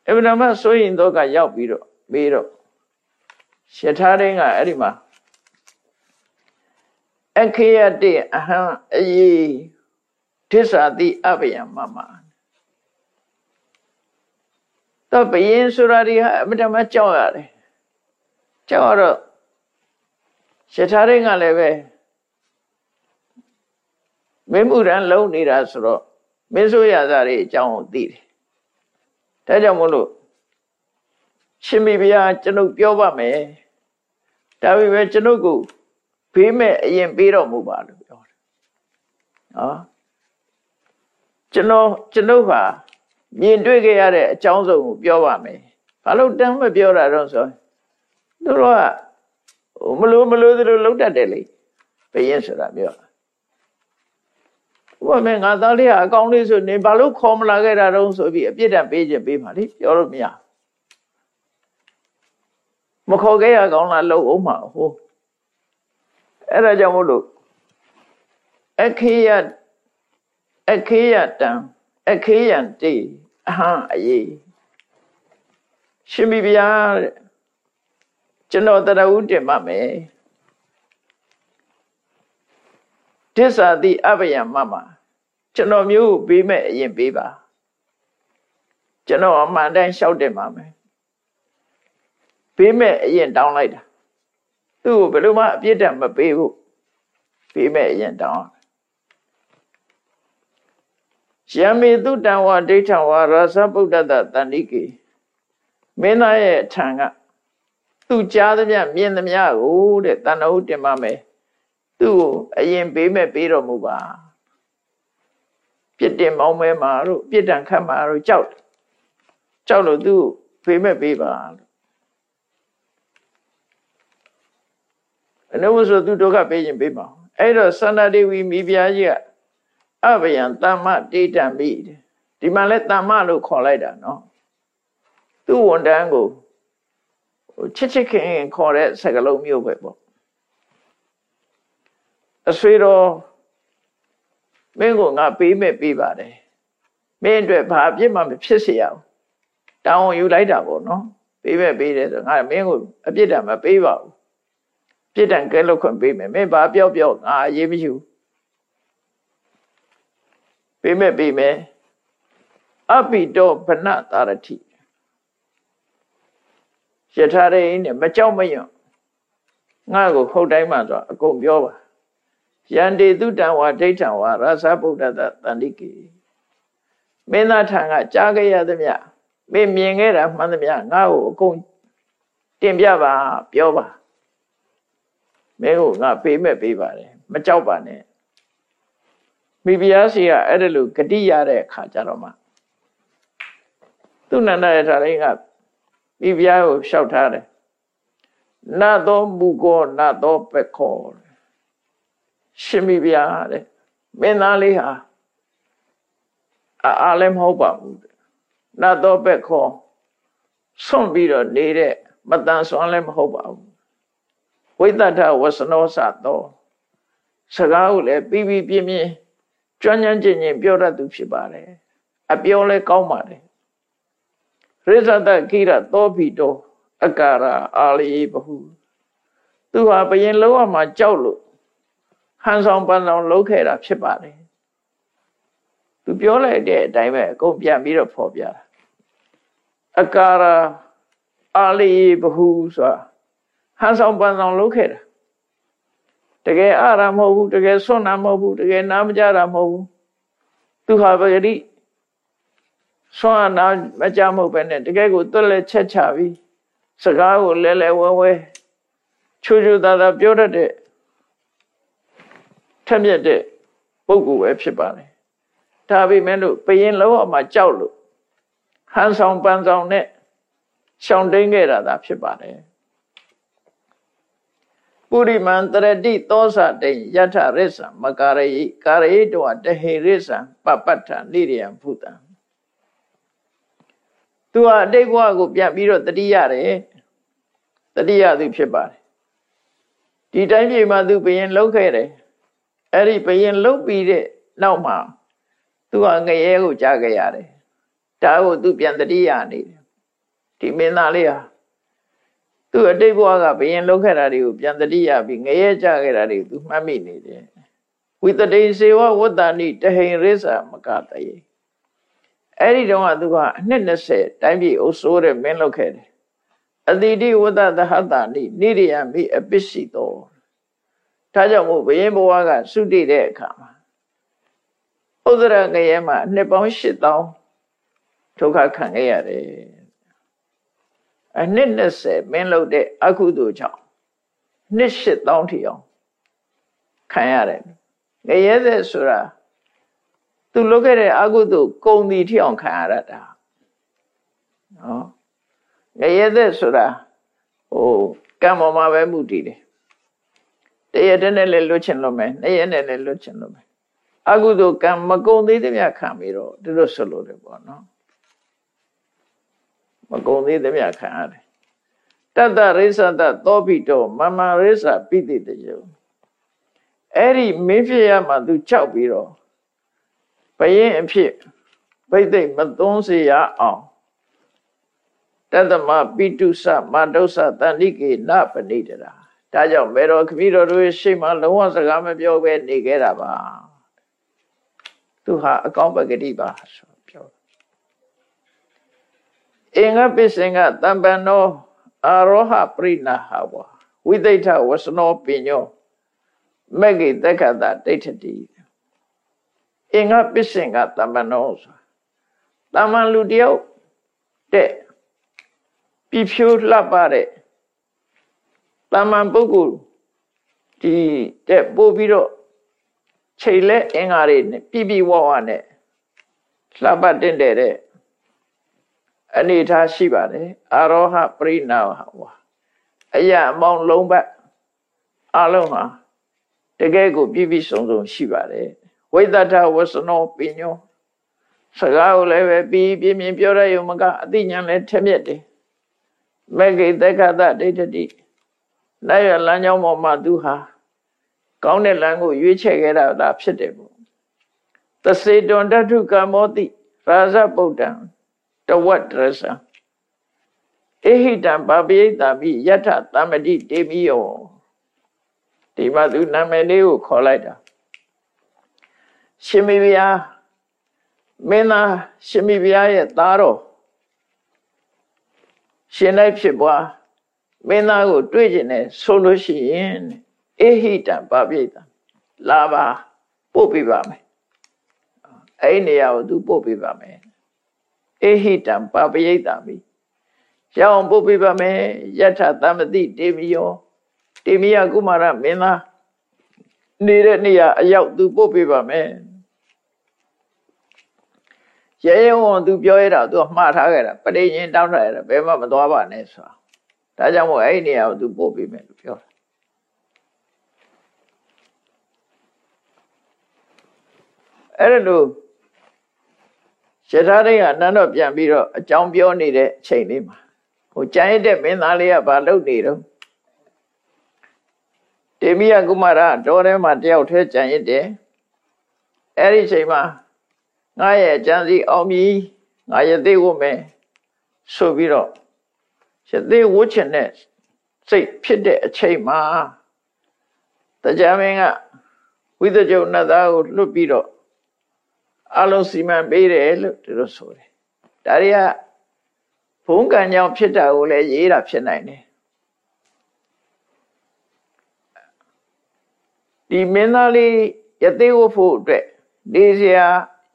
အဗ္ဗမဆိုရင်တော့ကရောက်ပြီးတော့မေးတော့ရှထားတဲ့ကအဲ့ဒီမှာအခေယတေအဟံအေဒစ္စာတိအပယမမတော့ဘယင်ဆိုတာဒီဟာအမတမကြောက်ရတယ်ကြောက်တော့ရှထားတဲ့ကလည်းပဲမင်းမှုရန်လုံးနေတာဆိုတော့မင်းဆိုရသားတွေအကြောင်းကိုသိတယ် ဒါကြောင့်မို့လို့ရှင်မိဖုရားကျွန်ုပ်ပြောပါမယ်ဒါပေမဲ့ကျွန်ုပ်ကိုဖေးမဲ့အရင်ပေးတော်မူပါလို့ပြောတယ်နော်ကျွန်တော်ကျွန်ုပ်ဟာမြင်တွေ့ခဲ့ရတဲ့အကြောင်းစုံကိုပြောပါမယ်ဘာလို့တမ်းမပြောတာတော့ဆိုသူတို့ကဟိုမလို့မလို့သူတို့လုံးတတ်တယ်လေဘယင်းဆိုတာပြော ဘုရားမင်းငါသားလေးကအကောင်းလေးဆိုနေဘာလို့ခေါ်မလာခဲ့တာတော့ဆိုပြီးအပြစ်ဒဏ်ပေးခြင်းပေးပါလေပြောလို့မရမခေါ်ခဲ့ရကောင်းလားလုံအောင်မှာဟိုအဲ့ဒါကြောင့်မို့လို့အခေယအခေယတံအခေယံတေအဟံအေရှင်ဘုရားတဲ့ကျွန်တော်တရဝုတင်ပါမယ် တစ္ဆာတိအဘယမမကျွန်တော်မျိုးပေးမဲ့အရင်ပေးပါကျွန်တော်အမှန်တိုင်းလျှောက်တင်ပါမယ်ပေးမဲ့အရင်တောင်းလိုက်တာသူ့ကိုဘယ်လိုမှအပြစ်ဒဏ်မပေးဘူးပေးမဲ့အရင်တောင်းယမေတုတံဝဒိဋ္ဌံဝရသဗုဒ္ဓတတဏိကေမင်းသားရဲ့ထံကသူကြားသမျှမြင်သမျှကိုတဲ့တဏှုတင်ပါမယ် သူ့ကိုအရင်ပေးမဲ့ပေးတော်မူပါပြစ်တင်မောင်းမဲမှာတို့ပြစ်ဒဏ်ခတ်မှာတို့ကြောက်ကြောက်လို့သူ့ဖေးမဲ့ပေးပါလို့အနုမဆိုသူဒုက္ခပေးရင်ပေးပါအဲ့တော့သန္တာဒေဝီမိဖုရားကြီးကအဘယံတမ္မတေတံမိဒီမှာလဲတမ္မလို့ခေါ်လိုက်တာနော်သူ့ဝန်တန်းကိုချစ်ချစ်ခင်ခင်ခေါ်တဲ့စကားလုံးမျိုးပဲပေါ့ အဆွေတော်မင်းကိုငါပေးမဲ့ပေးပါတယ်မင်းအတွက်ဘာအပြစ်မှမဖြစ်စေရအောင်တောင်းယူလိုက်တာပေါ့နော်ပေးမဲ့ပေးတယ်ဆိုငါမင်းကိုအပြစ်ဒဏ်မပေးပါဘူးပြစ်ဒဏ်ကဲလို့ခွင့်ပေးမယ်မင်းဘာပြော့ပြော့ငါအရေးမရှိဘူးပေးမဲ့ပေးမယ်အပိတောဗနတာရတိရထားတဲ့နဲ့မကြောက်မရွံ့ငါ့ကိုခုတ်တိုင်းမှဆိုအကုန်ပြောပါ ယန္တေတုတံဝါဒိဋ္ဌံဝါရသဗုဒ္ဓတတန္တိကေမင်းသားထံကကြားခဲ့ရသမျှမင်းမြင်ခဲ့တာမှန်သမျှငါ့ကိုအကုန်တင်ပြပါပြောပါမင်းကိုငါပေးမဲ့ပေးပါတယ်မကြောက်ပါနဲ့မိဖုရားစီကအဲ့ဒါလိုဂတိရတဲ့အခါကျတော့မှသူနန္ဒရထာလေးကမိဖုရားကိုလျှောက်ထားတယ်နတ်သောမူကောနတ်သောပက်ခော ရှင်မိဖုရားတဲ့မင်းသားလေးဟာအားလည်းမဟုတ်ပါဘူးနတ်သောပက်ခောဆွန့်ပြီးတော့နေတဲ့မတန်ဆွမ်းလည်းမဟုတ်ပါဘူးဝိတ္တထဝဆနောစသောစကားကိုလည်းပြီးပြီးပြင်းပြင်းကျွမ်းကျင်ကျင်ပြောတတ်သူဖြစ်ပါတယ်အပြောလဲကောင်းပါတယ်ရိဇတကိရသောဘီတောအကာရအာလီဘဟုသူဟာဘယင်လောကမှာကြောက်လို့ ဟန်ဆောင်ပန်းဆောင်လုပ်ခဲ့တာဖြစ်ပါတယ်သူပြောလိုက်တဲ့အတိုင်းပဲအကုန်ပြန်ပြီးတော့ဖော်ပြတာအကာရအာလီဘဟုဆိုတာဟန်ဆောင်ပန်းဆောင်လုပ်ခဲ့တာတကယ်အာရမဟုတ်ဘူးတကယ်ဆွနာမဟုတ်ဘူးတကယ်နားမကြတာမဟုတ်ဘူးသူဟာပဂတိဆွမ်းနာမကြမဟုတ်ပဲနဲ့တကယ်ကိုတွက်လက်ချက်ချပြီးစကားကိုလဲလဲဝဲဝဲချူချူသာသာပြောတတ်တဲ့ ထက်မြက်တဲ့ပုဂ္ဂိုလ်ပဲဖြစ်ပါတယ်ဒါပေမဲ့လို့ဘယင်လောကမှာကြောက်လို့ဟန်ဆောင်ပန်းဆောင်နဲ့ရှောင်တိန်ခဲ့တာသာဖြစ်ပါတယ်ပုရိမံတရတိသောစတိယထရစ္ဆံမကာရယိကာရယိတောတဟေရစ္ဆံပပတ္ထနိရိယံဖုတံသူဟာအတိတ်ဘဝကိုပြန်ပြီးတော့တတိရတယ်တတိယသူဖြစ်ပါတယ်ဒီတိုင်းပြည်မှာသူဘယင်လှုပ်ခဲ့တယ် အဲ့ဒီဘယင်လှုပ်ပြီးတဲ့နောက်မှာသူဟာငရဲကိုကြားခဲ့ရတယ်ဒါကိုသူပြန်တတိယနေတယ်ဒီမင်းသားလေးဟာသူအတိတ်ဘဝကဘယင်လှုပ်ခဲ့တာတွေကိုပြန်တတိယပြီးငရဲကြခဲ့တာတွေသူမှတ်မိနေတယ်ဝိတတိစေဝဝတ္တဏိတဟိရိစ္ဆမကတယေအဲ့ဒီတော့ကသူကအနှစ်20တိုင်းပြည်အုပ်စိုးတဲ့မင်းလုပ်ခဲ့တယ်အတိတိဝတ္တသဟတနိနိရိယမိအပစ္စည်းတော် ဒါကြောင့်မို့ဘယင်းဘဝကသုတိတဲ့အခါမှာဥဒရငရဲမှာနှစ်ပေါင်း8000ဒုက္ခခံခဲ့ရတယ်အနှစ်20မင်းလုပ်တဲ့အကုသိုလ်ကြောင့်နှစ်8000ထီအောင်ခံရတယ်ငရဲတဲ့ဆိုတာသူလုပ်ခဲ့တဲ့အကုသိုလ်ကုံတီထီအောင်ခံရတာနော်ငရဲသက်ဆိုတာဟိုကံပေါ်မှာပဲမှုတည်တယ် တရတဲ့နဲ့လည်းလွတ်ချင်လို့မယ်နှစ်ရက်နဲ့လည်းလွတ်ချင်လို့မယ်အကုသိုလ်ကံမကုံသေးသမျှခံပြီးတော့ဒီလိုဆွလို့တယ်ပေါ့နော်မကုံသေးသမျှခံရတယ်တတ္တရိသတသောပိတောမမရိသပိတိတယောအဲ့ဒီမင်းဖြစ်ရမှသူကြောက်ပြီးတော့ဘယင်းအဖြစ်ဘိသိက်မသွန်းစေရအောင်တသမပိတုစမတုစတန္တိကေနပဏိတရာ ဒါကြောင့်မေတော်ခမီးတော်တို့ရှေ့မှာလုံးဝစကားမပြောဘဲနေခဲ့တာပါသူဟာအကောင်းပဂတိပါဆိုပြောအင်္ဂပိစင်ကတံပန္နောအာရောဟပရိနာဟဝဝိသိထဝစနောပညောမဂ္ဂိတက္ခတဒိဋ္ဌတိအင်္ဂပိစင်ကတမ္ပနောဆိုတမန်လူတယောက်တဲ့ပြဖြိုးလှပတဲ့ တမန်ပုဂ္ဂိုလ်ဒီတဲ့ပို့ပြီးတော့ချိန်လက်အင်္ဂါတွေနဲ့ပြပြဝဝနဲ့လှပတင့်တယ်တဲ့အနေထားရှိပါတယ်အာရောဟပရိနာဝါအရာအမောင်းလုံးပတ်အလုံးဟာတကယ်ကိုပြည့်ပြည့်စုံစုံရှိပါတယ်ဝိသတ္ထဝဆနောပညောစကားကိုလည်းပဲပြီးပြင်းပြင်းပြောရရုံမကအသိဉာဏ်လည်းထက်မြက်တယ်မေဂိတက္ခတဒိဋ္ဌတိ လိုက်ရလမ်းကြောင်းပေါ်မှာသူဟာကောင်းတဲ့လမ်းကိုရွေးချယ်ခဲ့တာဒါဖြစ်တယ်ပေါ့သစေတွန်တထုကမောတိရာဇဗုဒ္ဓံတဝတ်တရစံအေဟိတံဗပိယတာမိယထတမတိတေမိယောဒီမှာသူနာမည်လေးကိုခေါ်လိုက်တာရှင်မေဗျာမင်းသားရှင်မေဗျာရဲ့သားတော်ရှင်လိုက်ဖြစ်ပွား မင်းသားကိုတွေ့ကျင်တယ်ဆိုလို့ရှိရင်အေဟိတံဗပိယတာလာပါပို့ပြပါမယ်အဲ့နေရာကိုသူပို့ပြပါမယ်အေဟိတံပပယိတံမိရအောင်ပို့ပြပါမယ်ယထသမတိတေမိယောတေမိယကုမာရမင်းသားနေတဲ့နေရာအရောက်သူပို့ပြပါမယ်ရဲရဲဝံသူပြောရတာသူမှားထားခဲ့တာပရိရင်တောင်းထားရတာဘယ်မှမသွားပါနဲ့ဆိုတာ ဒါကြောင့်မို့အဲ့ဒီနေရာကိုသူပို့ပြမယ်လို့ပြောတာအဲ့ဒါလို့ရထားတွေကနန်းတော့ပြန်ပြီးတော့အကြောင်းပြောနေတဲ့အချိန်လေးမှာဟိုကြံရတဲ့မင်းသားလေးကဘာလုပ်နေတော့တေမိယကုမာရတော်ထဲမှာတယောက်ထဲကြံရတဲ့အဲ့ဒီအချိန်မှာငါရဲ့ကြံစီအောင်ပြီငါရသေးဝတ်မယ်ဆိုပြီးတော့ ရသေးဝတ်ချင်တဲ့စိတ်ဖြစ်တဲ့အချိန်မှာတရားမင်းကဝိသကြုံနတ်သားကိုလွတ်ပြီးတော့အလုံးစီမံပေးတယ်လို့သူတို့ဆိုတယ်ဒါတွေကဘုံကံကြောင့်ဖြစ်တာကိုလည်းရေးတာဖြစ်နိုင်တယ်ဒီမင်းသားလေးယသိဝဖို့အတွက်နေစရာ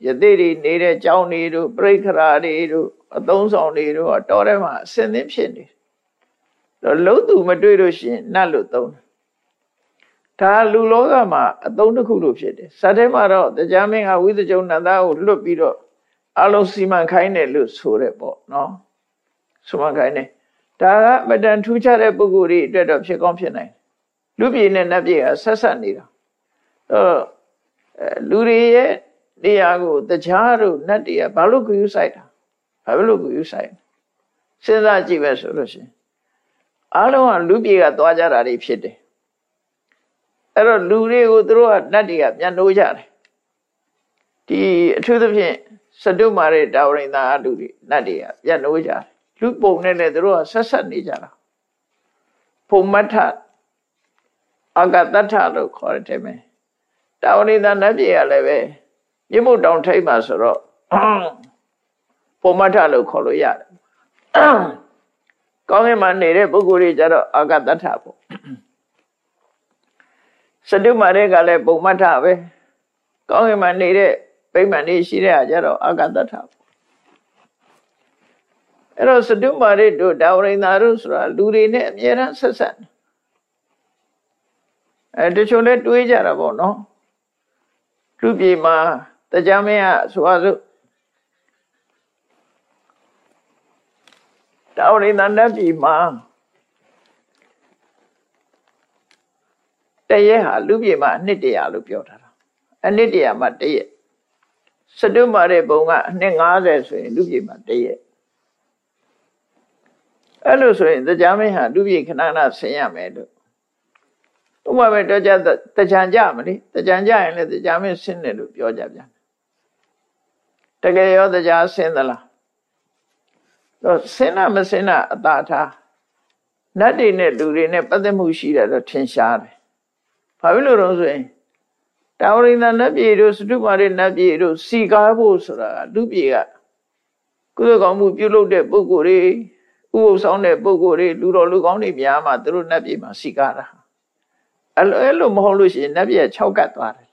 ယသိတွေနေတဲ့ကျောင်းတွေတို့ပြိခရာတွေတို့ အသုံးဆောင်တွေတို့တော့ထဲမှာအစင်းသင်းဖြစ်နေတယ်လုံးသူမတွေ့လို့ရှိရင်နတ်လို့သုံးတယ်ဒါလူလောကမှာအသုံးတစ်ခုလို့ဖြစ်တယ်ဇာတ်ထဲမှာတော့တရားမင်းကဝိသကြုံနတ်သားကိုလွတ်ပြီးတော့အလုံးစီမံခိုင်းတယ်လို့ဆိုရဲပေါ့နော်စီမံခိုင်းတယ်ဒါကမတန်ထူးခြားတဲ့ပုဂ္ဂိုလ်တွေအတွက်တော့ဖြစ်ကောင်းဖြစ်နိုင်လူပြည်နဲ့နတ်ပြည်ကဆက်ဆက်နေတာအဲလူတွေရဲ့တရားကိုတရားတို့နတ်တွေကဘာလို့ကူးဆိုင်တာ ဘာလို့ကူးဆိုင်စဉ်းစားကြည့်ပဲဆိုလို့ရှိရင်အားလုံးကလူပြည်ကသွားကြတာတွေဖြစ်တယ်အဲ့တော့လူတွေကိုသူတို့ကနတ်တွေကပြန်လို့ကြတယ်ဒီအထူးသဖြင့်စတုမာရဲ့တာဝရိန်သာအလူတွေနတ်တွေကပြန်လို့ကြတယ်လူပုံနဲ့လည်းသူတို့ကဆက်ဆက်နေကြတာဖုံမထအကတထလို့ခေါ်တယ်မယ်တာဝရိန်သာနတ်ပြည်ကလည်းပဲမြင့်မို့တောင်ထိပ်မှာဆိုတော့ ဖုံမထလို့ခေါ်လို့ရတယ်ကောင်းကင်မှာနေတဲ့ပုဂ္ဂိုလ်တွေကြတော့အာကတထပေါ့စတုမာတဲ့ကလည်းပုံမှတ်ထပဲကောင်းကင်မှာနေတဲ့ဗိမာန်လေးရှိတဲ့အခါကျတော့အာဂတထအဲ့တော့စတုမာရတို့ဒါဝရိန်သာတို့ဆိုတာလူတွေနဲ့အမြဲတမ်းဆက်ဆက်အဲတချို့လဲတွေးကြတာပေါ့နော်လူပြေမှာတရားမင်းကဆိုပါစို့ ဒါဝရိန်သာနတ်ပြည်မှာတရက်ဟာလူပြေမှာအနှစ်တရာလို့ပြောထားတာအနှစ်တရာမှာတရက်စတုမာတဲ့ဘုံကအနှစ်90ဆိုရင်လူပြေမှာတရက်အဲ့လိုဆိုရင်တရားမင်းဟာလူပြေခဏခဏဆင်းရမယ်လို့ဥပမာပဲတော့ကြတကြံကြမလို့တကြံကြရင်လည်းတရားမင်းဆင်းတယ်လို့ပြောကြပြန်တကယ်ရောတရားဆင်းသလား တော့ဆင်းတာမဆင်းတာအတားထားနတ်တွေနဲ့လူတွေနဲ့ပတ်သက်မှုရှိတယ်တော့ထင်ရှားတယ်ဘာဖြစ်လို့တော့ဆိုရင်တာဝရိန္ဒနတ်ပြည်တို့စတုမာရိနတ်ပြည်တို့စီကားဖို့ဆိုတာလူပြည်ကကုသိုလ်ကောင်းမှုပြုလုပ်တဲ့ပုဂ္ဂိုလ်တွေဥပုသ်ဆောင်တဲ့ပုဂ္ဂိုလ်တွေလူတော်လူကောင်းတွေများမှသူတို့နတ်ပြည်မှာစီကားတာအဲ့လိုအဲ့လိုမဟုတ်လို့ရှိရင်နတ်ပြည်က၆ကတ်သွားတယ်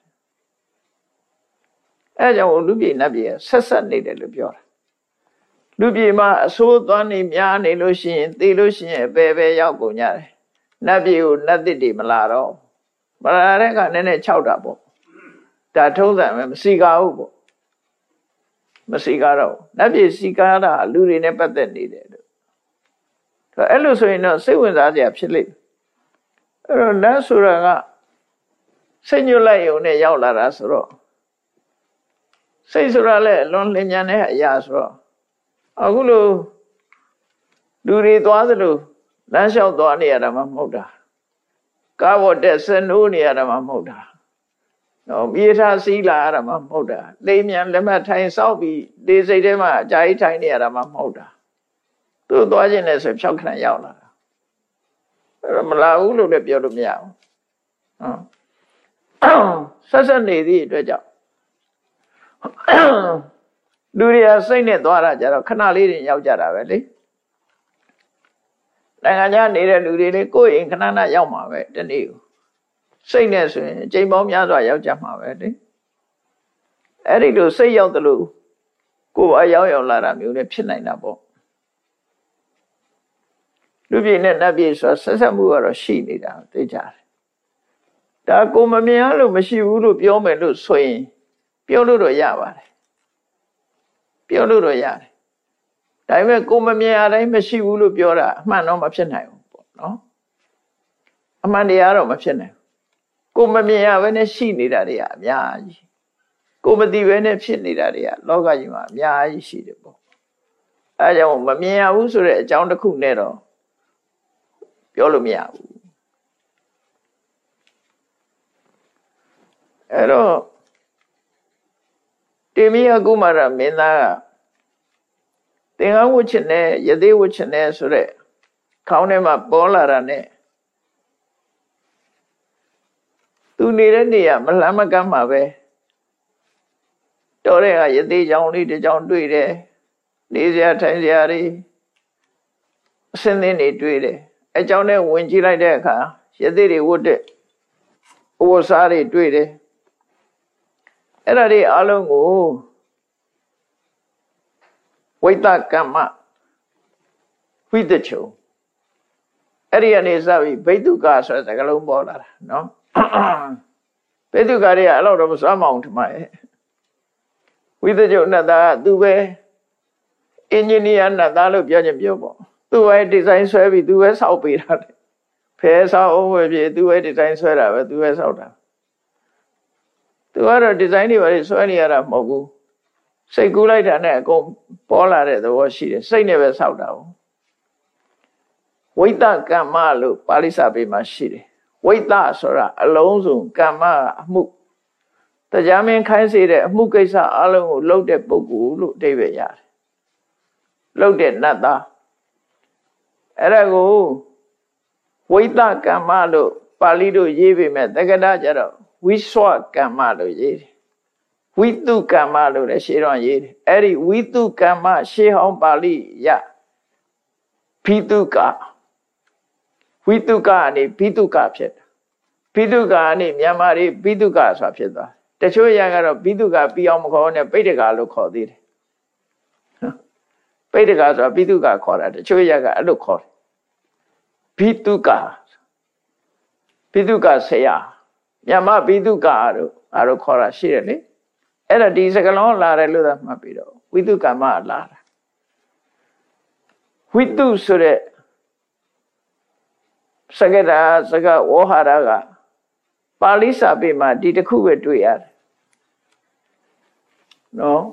အဲကြောင့်လူပြည်နတ်ပြည်ကဆက်ဆက်နေတယ်လို့ပြောတာ လူပြည်မှာအဆိုးသွားနေများနေလို့ရှိရင်သေလို့ရှိရင်ပဲပဲရောက်ကုန်ကြတယ်နတ်ပြည်ကိုနတ်တစ်တွေမလာတော့မလာတဲ့ကနည်းနည်း၆တာပေါ့ဒါထုံးစံပဲမစီကားဘူးပေါ့မစီကားတော့နတ်ပြည်စီကားတာလူတွေနဲ့ပတ်သက်နေတယ်လို့ဒါအဲ့လိုဆိုရင်တော့စိတ်ဝင်စားစရာဖြစ်လိမ့်အဲ့တော့နတ်ဆိုတာကစိတ်ညွတ်လိုက်ုံနဲ့ရောက်လာတာဆိုတော့စိတ်ဆိုတာလည်းလွန်လင်းညာတဲ့အရာဆိုတော့ အခုလိုလူတွေသွားသလိုလမ်းလျှောက်သွားနေရတာမှမဟုတ်တာကားပေါ်တက်စနိုးနေရတာမှမဟုတ်တာနော်မြေထားစီးလာရတာမှမဟုတ်တာလိမ်မြန်လက်မထိုင်ဆောက်ပြီးဒီစိတ်ထဲမှာအကြာကြီးထိုင်နေရတာမှမဟုတ်တာသူသွားခြင်းနဲ့ဆိုဖြောက်ခဏရောက်လာတာအဲ့တော့မလာဘူးလို့လည်းပြောလို့မရဘူးဟုတ်ဆက်ဆက်နေသည့်အတွက်ကြောင့် လူတွေကစိတ်နဲ့သွားတာကြတော့ခဏလေးတွေရောက်ကြတာပဲလေနိုင်ငံခြားနေတဲ့လူတွေလေကိုယ့်အိမ်ခဏခဏရောက်မှာပဲတနေ့ကိုစိတ်နဲ့ဆိုရင်ချိန်ပေါင်းများစွာရောက်ကြမှာပဲလေအဲ့ဒီလိုစိတ်ရောက်တယ်လို့ကိုယ်အရောက်ရောက်လာတာမျိုးနဲ့ဖြစ်နိုင်တာပေါ့လူပြည်နဲ့နတ်ပြည်ဆိုဆက်ဆက်မှုကတော့ရှိနေတာသိကြတယ်ဒါကိုမမြင်ရလို့မရှိဘူးလို့ပြောမယ်လို့ဆိုရင်ပြောလို့တော့ရပါတယ် ပြောလို့တော့ရတယ်ဒါပေမဲ့ကိုမမြင်ရတိုင်းမရှိဘူးလို့ပြောတာအမှန်တော့မဖြစ်နိုင်ဘူးပေါ့နော်အမှန်တရားတော့မဖြစ်နိုင်ကိုမမြင်ရဘဲနဲ့ရှိနေတာတွေကအများကြီးကိုမသိဘဲနဲ့ဖြစ်နေတာတွေကလောကကြီးမှာအများကြီးရှိတယ်ပေါ့အဲကြောင့်မမြင်ရဘူးဆိုတဲ့အကြောင်းတစ်ခုနဲ့တော့ပြောလို့မရဘူးအဲ့တော့ တေမိယကုမာရမင်းသားကသင်္ကန်းဝတ်ချင်တဲ့ယသိဝတ်ချင်တဲ့ဆိုတဲ့ခေါင်းထဲမှာပေါ်လာတာနဲ့သူနေတဲ့နေရာမလှမ်းမကမ်းမှာပဲတော်တဲ့ကယသိကြောင်လေးတစ်ကြောင်တွေ့တယ်နေစရာထိုင်စရာတွေအစင်းသင်းတွေတွေ့တယ်အကြောင်းနဲ့ဝင်ကြည့်လိုက်တဲ့အခါယသိတွေဝတ်တဲ့ဝတ်စားတွေတွေ့တယ် အဲ့ဒါတွေအလုံးကိုဝိတကမ္မဝိတချုံအဲ့ဒီအနေစပြီးဘိတုကဆိုတဲ့စကားလုံးပေါ်လာတာနော်ဘိတုကတွေကအဲ့လိုတော့မစွမ်းမအောင်ထမရဲ့ဝိတချုံနဲ့သားသူပဲအင်ဂျင်နီယာနဲ့သားလို့ပြောခြင်းပြောပေါ့သူပဲဒီဇိုင်းဆွဲပြီးသူပဲစောက်ပေးတာလေဖဲဆောက်အောင်ပဲဖြစ်သူပဲဒီဇိုင်းဆွဲတာပဲသူပဲစောက်တာ သူကတော့ဒီဇိုင်းတွေပါလေဆွဲနေရတာမဟုတ်ဘူးစိတ်ကူးလိုက်တာနဲ့အကုန်ပေါ်လာတဲ့သဘောရှိတယ်စိတ်နဲ့ပဲစောက်တာ哦ဝိတကမ္မလို့ပါဠိစာပေမှာရှိတယ်ဝိတဆိုတာအလုံးစုံကမ္မအမှုတရားမင်းခိုင်းစေတဲ့အမှုကိစ္စအလုံးကိုလုပ်တဲ့ပုဂ္ဂိုလ်လို့အဓိပ္ပာယ်ရတယ်လုပ်တဲ့နတ်သားအဲ့ဒါကိုဝိတကမ္မလို့ပါဠိတို့ရေးပေမဲ့တက္ကရာကျတော့ ဝိဆွကမ္မလို့ရေးတယ်ဝိတုကမ္မလို့လည်းရှေးတော့ရေးတယ်အဲ့ဒီဝိတုကမ္မရှေးဟောင်းပါဠိယဘိတုကဝိတုကအနေဘိတုကဖြစ်တာဘိတုကအနေမြန်မာတွေဘိတုကဆိုတာဖြစ်သွားတချို့ရကတော့ဘိတုကပြီးအောင်မခေါ်နဲ့ပိဋကလို့ခေါ်သေးတယ်ပိဋကဆိုတာဘိတုကခေါ်တာတချို့ရကအဲ့လိုခေါ်တယ်ဘိတုကဘိတုကဆရာ မြန်မာဘိတုကတို့အဲ့လိုခေါ်တာရှိတယ်လေအဲ့ဒါဒီစကလုံးလာတယ်လို့သာမှတ်ပြီးတော့ဝိတုကမ္မလာတာဝိတုဆိုတဲ့စကတာစကဝဟာရကပါဠိစာပေမှာဒီတစ်ခုပဲတွေ့ရတယ်နော်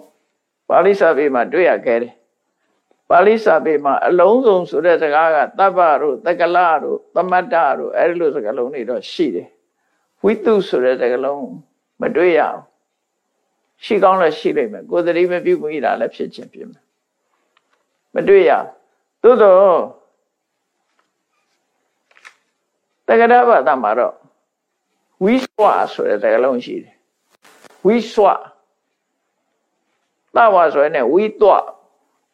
ပါဠိစာပေမှာတွေ့ရခဲ့တယ်ပါဠိစာပေမှာအလုံးစုံဆိုတဲ့စကားကတပ္ပတို့တက္ကလတို့သမတ္တတို့အဲ့ဒီလိုစကားလုံးတွေတော့ရှိတယ် ဝိတုဆိုတဲ့စကားလုံးမတွေ့ရဘူးရှိကောင်းလည်းရှိလိမ့်မယ်ကိုယ်တတိမပြုမိတာလည်းဖြစ်ခြင်းဖြစ်မယ်မတွေ့ရသို့တော့တက္ကရာဘာသာမှာတော့ဝိဆွဆိုတဲ့စကားလုံးရှိတယ်ဝိဆွသဝဆိုရင်ဝိတွ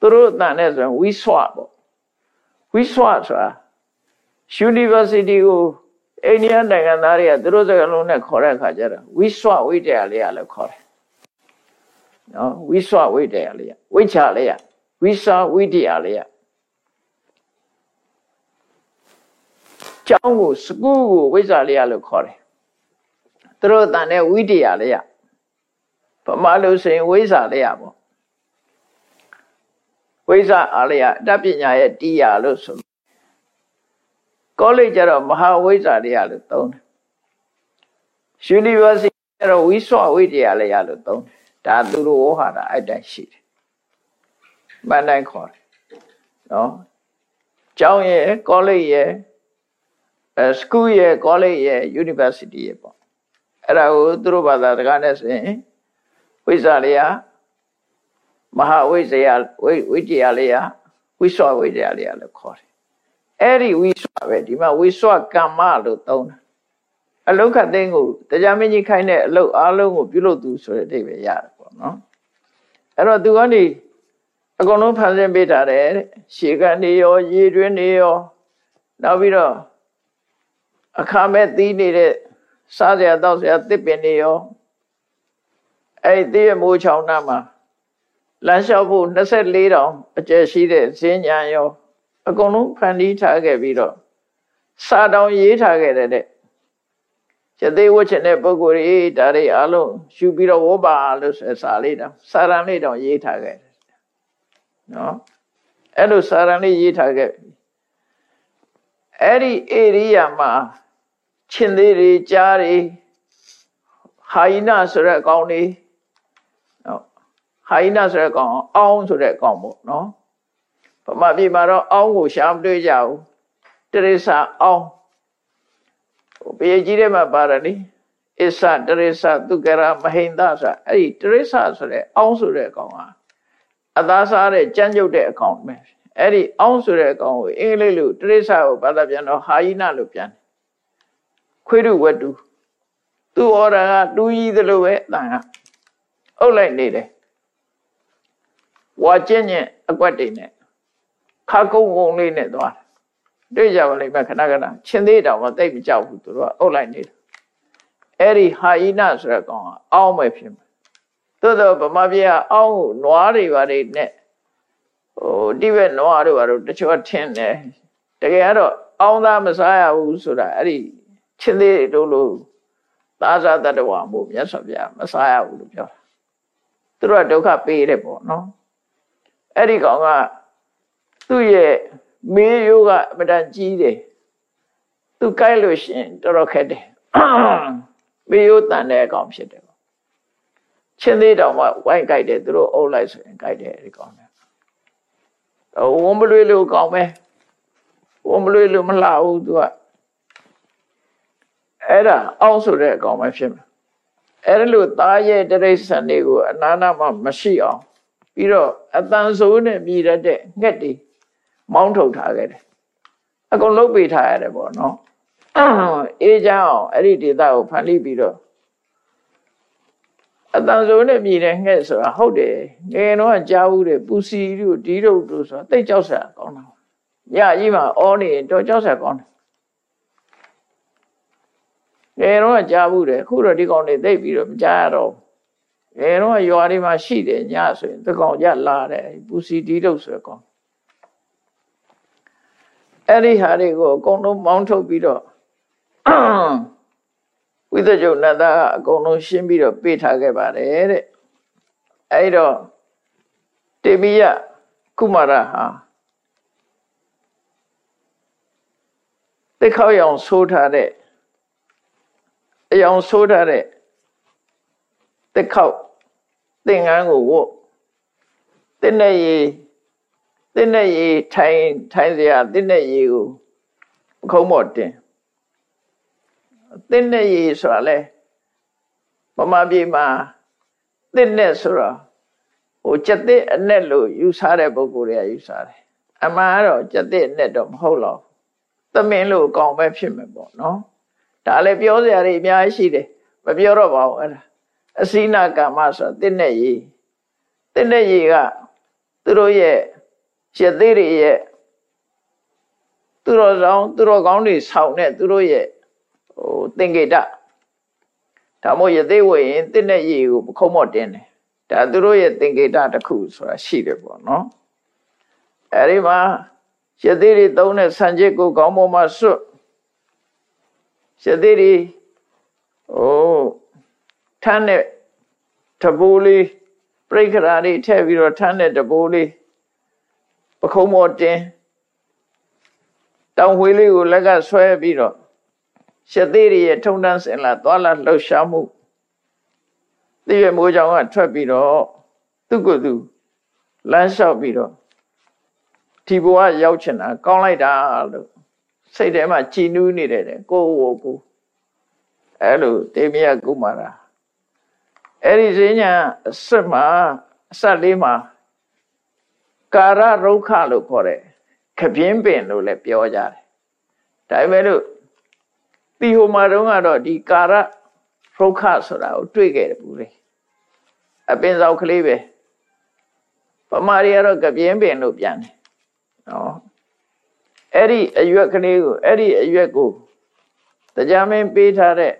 သူတို့အတန်နဲ့ဆိုရင်ဝိဆွပေါ့ဝိဆွဆိုတာ University ကို အိန္ဒိယနိုင်ငံသားတွေကသူတို့စကားလုံးနဲ့ခေါ်တဲ့အခါကျတော့ဝိဆွဝိတ္တရာလေးရလို့ခေါ်တယ်နော်ဝိဆွဝိတ္တရာလေးရဝိချလေးရဝိဆွဝိတ္တရာလေးရကျောင်းကိုစကူးကိုဝိဇ္ဇာလေးရလို့ခေါ်တယ်သူတို့အတန်နဲ့ဝိတ္တရာလေးရပမာလို့ဆိုရင်ဝိဇ္ဇာလေးရပေါ့ိဇ္ဇအားလျာအတတ်ပညာရဲ့တရားလို့ဆို ကောလိပ်ကျတော့မဟာဝိဇ္ဇာတရားလို့သုံးတယ် University ကျတော့ဝိဆွဝိတရားလည်းရလို့သုံးတယ်ဒါသူတို့ဝဟာတာအဲ့တိုင်းရှိတယ်မန်တိုင်းခေါ်တယ်နော်ကျောင်းရဲ့ college ရဲ့အဲ school ရဲ့ college ရဲ့ university ရဲ့ပေါ့အဲ့ဒါကိုသူတို့ဘာသာစကားနဲ့ဆိုရင်ဝိဇ္ဇာလေးမဟာဝိဇ္ဇာဝိဝိတရားလေးဝိဆွဝိတရားလေးလို့ခေါ်တယ် အဲ့ဒီဝိဆွပဲဒီမှာဝိဆွကမ္မလို့သုံးတာအလုခတ်သိန်းကိုတရားမင်းကြီးခိုင်းတဲ့အလုအားလုံးကိုပြုလုပ်သူဆိုတဲ့အဓိပ္ပာယ်ရတယ်ပေါ့နော်အဲ့တော့သူကနေအကုန်လုံးဖန်ဆင်းပေးထားတယ်ရှေကနေရောရေတွင်းနေရောနောက်ပြီးတော့အခါမဲ့သီးနေတဲ့စားစရာတောက်စရာတစ်ပင်တွေရောအဲ့ဒီတည့်မိုးချောင်းနာမှာလမ်းလျှောက်ဖို့24တောင်အကျယ်ရှိတဲ့ဈဉ္ညာရော အကုန်လုံးဖန်တီးထားခဲ့ပြီးတော့စာတောင်ရေးထားခဲ့တဲ့တဲ့ရသေးဝတ်ချင်တဲ့ပုဂ္ဂိုလ်တွေဒါတွေအလုံးယူပြီးတော့ဝေါ်ပါလို့ဆိုစာလေးတောင်စာရန်လေးတောင်ရေးထားခဲ့တယ်နော်အဲ့လိုစာရန်လေးရေးထားခဲ့အဲ့ဒီဧရိယာမှာချင်းသေးတွေကြားတွေဟာယိနဆိုတဲ့အကောင်တွေနော်ဟာယိနဆိုတဲ့အကောင်အောင်းဆိုတဲ့အကောင်ပေါ့နော် ဗမာပြည်မှာတော့အောင်းကိုရှာမတွေ့ကြဘူးတရိษာအောင်းဟိုပေကြီးထဲမှာပါတယ်လေအစ္ဆတရိษာသူကရမဟိန္ဒဆိုအဲ့ဒီတရိษာဆိုတဲ့အောင်းဆိုတဲ့အကောင်ဟာအသားစားတဲ့ကြမ်းကြုတ်တဲ့အကောင်ပဲအဲ့ဒီအောင်းဆိုတဲ့အကောင်ကိုအင်္ဂလိပ်လိုတရိษာကိုဘာသာပြန်တော့ဟာယိနလို့ပြန်တယ်ခွေးတို့ဝက်တူသူ့ဩရာကတူးကြီးသလိုပဲအတန်ကအုပ်လိုက်နေတယ်ဝါကျင့်ညင်အကွက်တွေနဲ့ ခါကုန်းကုန်းလေးနဲ့သွားတွေ့ကြပါလိမ့်မယ်ခဏခဏချင်းသေးတောင်မသိမကြောက်ဘူးသူတို့ကအုပ်လိုက်နေတယ်အဲ့ဒီဟာယိနဆိုတဲ့ကောင်ကအောင်းမဲ့ဖြစ်မယ်သို့တော့ဗမာပြည်ကအောင်းကိုနွားတွေပါတွေနဲ့ဟိုတိဘက်နွားတို့ဘာလို့တချို့ထင်းတယ်တကယ်ကတော့အောင်းသားမစားရဘူးဆိုတာအဲ့ဒီချင်းသေးတို့လို့သာဇာတတဝါမို့မြတ်စွာဘုရားမစားရဘူးလို့ပြောတာသူတို့ကဒုက္ခပေးတယ်ပေါ့နော်အဲ့ဒီကောင်က သူ့ရဲ့မေးရိုးကအမတန်ကြီးတယ်သူကြိုက်လို့ရှင်တော်တော်ခက်တယ်မေးရိုးတန်တဲ့အကောင်ဖြစ်တယ်ချင်းသေးတောင်မှဝိုင်းကြိုက်တယ်သူတို့အုပ်လိုက်ဆိုရင်ကြိုက်တယ်ဒီကောင်နဲ့ဝုံမလွေလို့ကောင်းပဲဝုံမလွေလို့မလှဘူးသူကအဲ့ဒါအောင်းဆိုတဲ့အကောင်ပဲဖြစ်မယ်အဲ့ဒါလို့သားရဲ့တရိษံတွေကိုအနာနာမှမရှိအောင်ပြီးတော့အတန်ဆိုးနဲ့မြည်ရတဲ့ငှက်တွေ မောင်းထုတ်ထားခဲ့တယ်အကုန်လုတ်ပေးထားရတယ်ပေါ့နော်အေးချမ်းအောင်အဲ့ဒီဒေသကိုဖန်လိပြီးတော့အတန်ဆိုးနဲ့မြည်တဲ့ငှက်ဆိုတာဟုတ်တယ်ငယ်တော့ကြားဘူးတယ်ပူစီတို့ဒီတို့တို့ဆိုတာတိတ်ကြောက်စရာကောင်းတာညကြီးမှာအောနေတော့ကြောက်စရာကောင်းတယ်ငယ်တော့ကြားဘူးတယ်အခုတော့ဒီကောင်တွေသိပြီးတော့မကြားရတော့ငယ်တော့ရွာတွေမှာရှိတယ်ညဆိုရင်ဒီကောင်ကြလာတယ်ပူစီဒီတို့ဆိုကောင် အဲ့ဒီဟာတွေကိုအကုန်လုံးမောင်းထုတ်ပြီးတော့ဝိသကြုံနတ်သားကအကုန်လုံးရှင်းပြီးတော့ပေးထားခဲ့ပါတယ်တဲ့အဲ့တော့တေမိယကုမာရဟာတိခောက်ရောင်ဆိုးထားတဲ့အယောင်ဆိုးထားတဲ့တိခောက်သင်္ကန်းကိုဝတ်တင်းတဲ့ရေ တင်းတဲ့ရေထိုင်ထိုင်စရာတင်းတဲ့ရေကိုခုံးမော်တင်တင်းတဲ့ရေဆိုတာလဲပမာပြေမှာတင်းတဲ့ဆိုတော့ဟိုကြက်တဲ့အနဲ့လို့ယူဆတဲ့ပုဂ္ဂိုလ်တွေကယူဆတယ်အမှန်ကတော့ကြက်တဲ့အနဲ့တော့မဟုတ်တော့သမင်းလို့အကောင်ပဲဖြစ်မှာပေါ့နော်ဒါလည်းပြောစရာတွေအများကြီးရှိတယ်မပြောတော့ပါဘူးအဲ့ဒါအစိနာကမ္မဆိုတင်းတဲ့ရေတင်းတဲ့ရေကသူတို့ရဲ့ ရသေးတွေရဲ့သူတော်ဆောင်သူတော်ကောင်းတွေဆောင်းတဲ့သူတို့ရဲ့ဟိုသင်္ကေတဒါမို့ရသေးဝေရင်တင်းတဲ့ရေကိုခုံမော့တင်းတယ်ဒါသူတို့ရဲ့သင်္ကေတတစ်ခုဆိုတာရှိတယ်ပေါ့နော်အဲဒီမှာရသေးတွေသုံးတဲ့ဆံချစ်ကိုကောင်းပေါ်မှာစွတ်ရသေးတွေဟိုထမ်းတဲ့တဘိုးလေးပြိခရာလေးထည့်ပြီးတော့ထမ်းတဲ့တဘိုးလေး ပခုံးမော်တင်းတောင်ဝေးလေးကိုလက်ကဆွဲပြီးတော့ရှက်သေးရဲ့ထုံတန်းစင်လာသွာလာလှုပ်ရှားမှုသိရမိုးကြောင်ကထွက်ပြီးတော့သူ့ကိုယ်သူလမ်းလျှောက်ပြီးတော့ဒီဘဝရောက်ချင်တာကောင်းလိုက်တာလို့စိတ်ထဲမှာကြည်နူးနေတယ်တဲ့ကိုယ့်ကိုယ်ကိုအဲ့လိုတေမယကုမာရာအဲ့ဒီဈဉ္ညာအစစ်မှာအဆက်လေးမှာ ကာရရုခလို့ခေါ်တယ်ခပြင်းပင်လို့လည်းပြောကြတယ်ဒါပေမဲ့လို့ဒီဟိုမှာတုန်းကတော့ဒီကာရရုခဆိုတာကိုတွေ့ခဲ့တယ်ဘူးလေအပင်စောက်ကလေးပဲပမာရီကတော့ကပြင်းပင်လို့ပြန်တယ်နော်အဲ့ဒီအရွက်ကလေးကိုအဲ့ဒီအရွက်ကိုတရားမင်းပေးထားတဲ့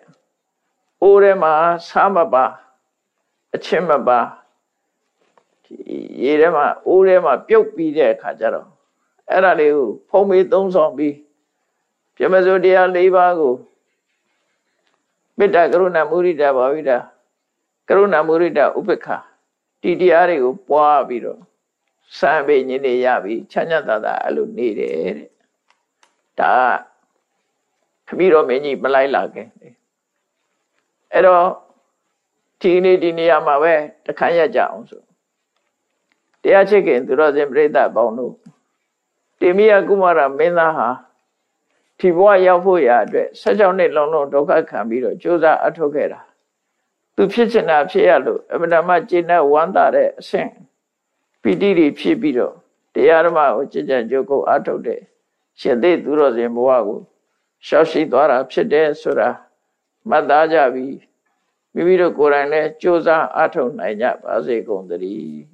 အိုးထဲမှာဆားမပါအချင်းမပါ ရေထဲမှာအိုးထဲမှာပြုတ်ပြီးတဲ့အခါကျတော့အဲ့ဒါလေးကိုဖုံးမေးသုံးဆောင်ပြီးပြမစိုးတရား၄ပါးကိုမေတ္တာကရုဏာမုရိဒဘာဝိဒကရုဏာမုရိဒဥပေက္ခဒီတရားတွေကိုပွားပြီးတော့စံပေညနေရပြီချမ်းချမ်းသာသာအဲ့လိုနေတယ်တဲ့ဒါခပြီးတော့မင်းကြီးမလိုက်လာခင်အဲ့တော့ဒီနေ့ဒီနေရာမှာပဲတခမ်းရကြအောင်ဆို တရားချစ်ခင်သူတော်စင်ပြိဿပေါင်းတို့တေမိယကုမာရမင်းသားဟာဒီဘဝရောက်ဖို့ရအတွက်16နှစ်လုံးလုံးဒုက္ခခံပြီးတော့ကြိုးစားအထုတ်ခဲ့တာသူဖြစ်ချင်တာဖြစ်ရလို့အမှန်တမ်းကျင့်တဲ့ဝမ်းသာတဲ့အဆင့်ပီတိတွေဖြစ်ပြီးတော့တရားဓမ္မကိုကြည်ကြံကြိုးကုပ်အထုတ်တဲ့ရှင်သေးသူတော်စင်ဘဝကိုရှောက်ရှိသွားတာဖြစ်တယ်ဆိုတာမှတ်သားကြပြီးမိမိတို့ကိုယ်တိုင်လည်းကြိုးစားအထုတ်နိုင်ကြပါစေကုန်သတည်း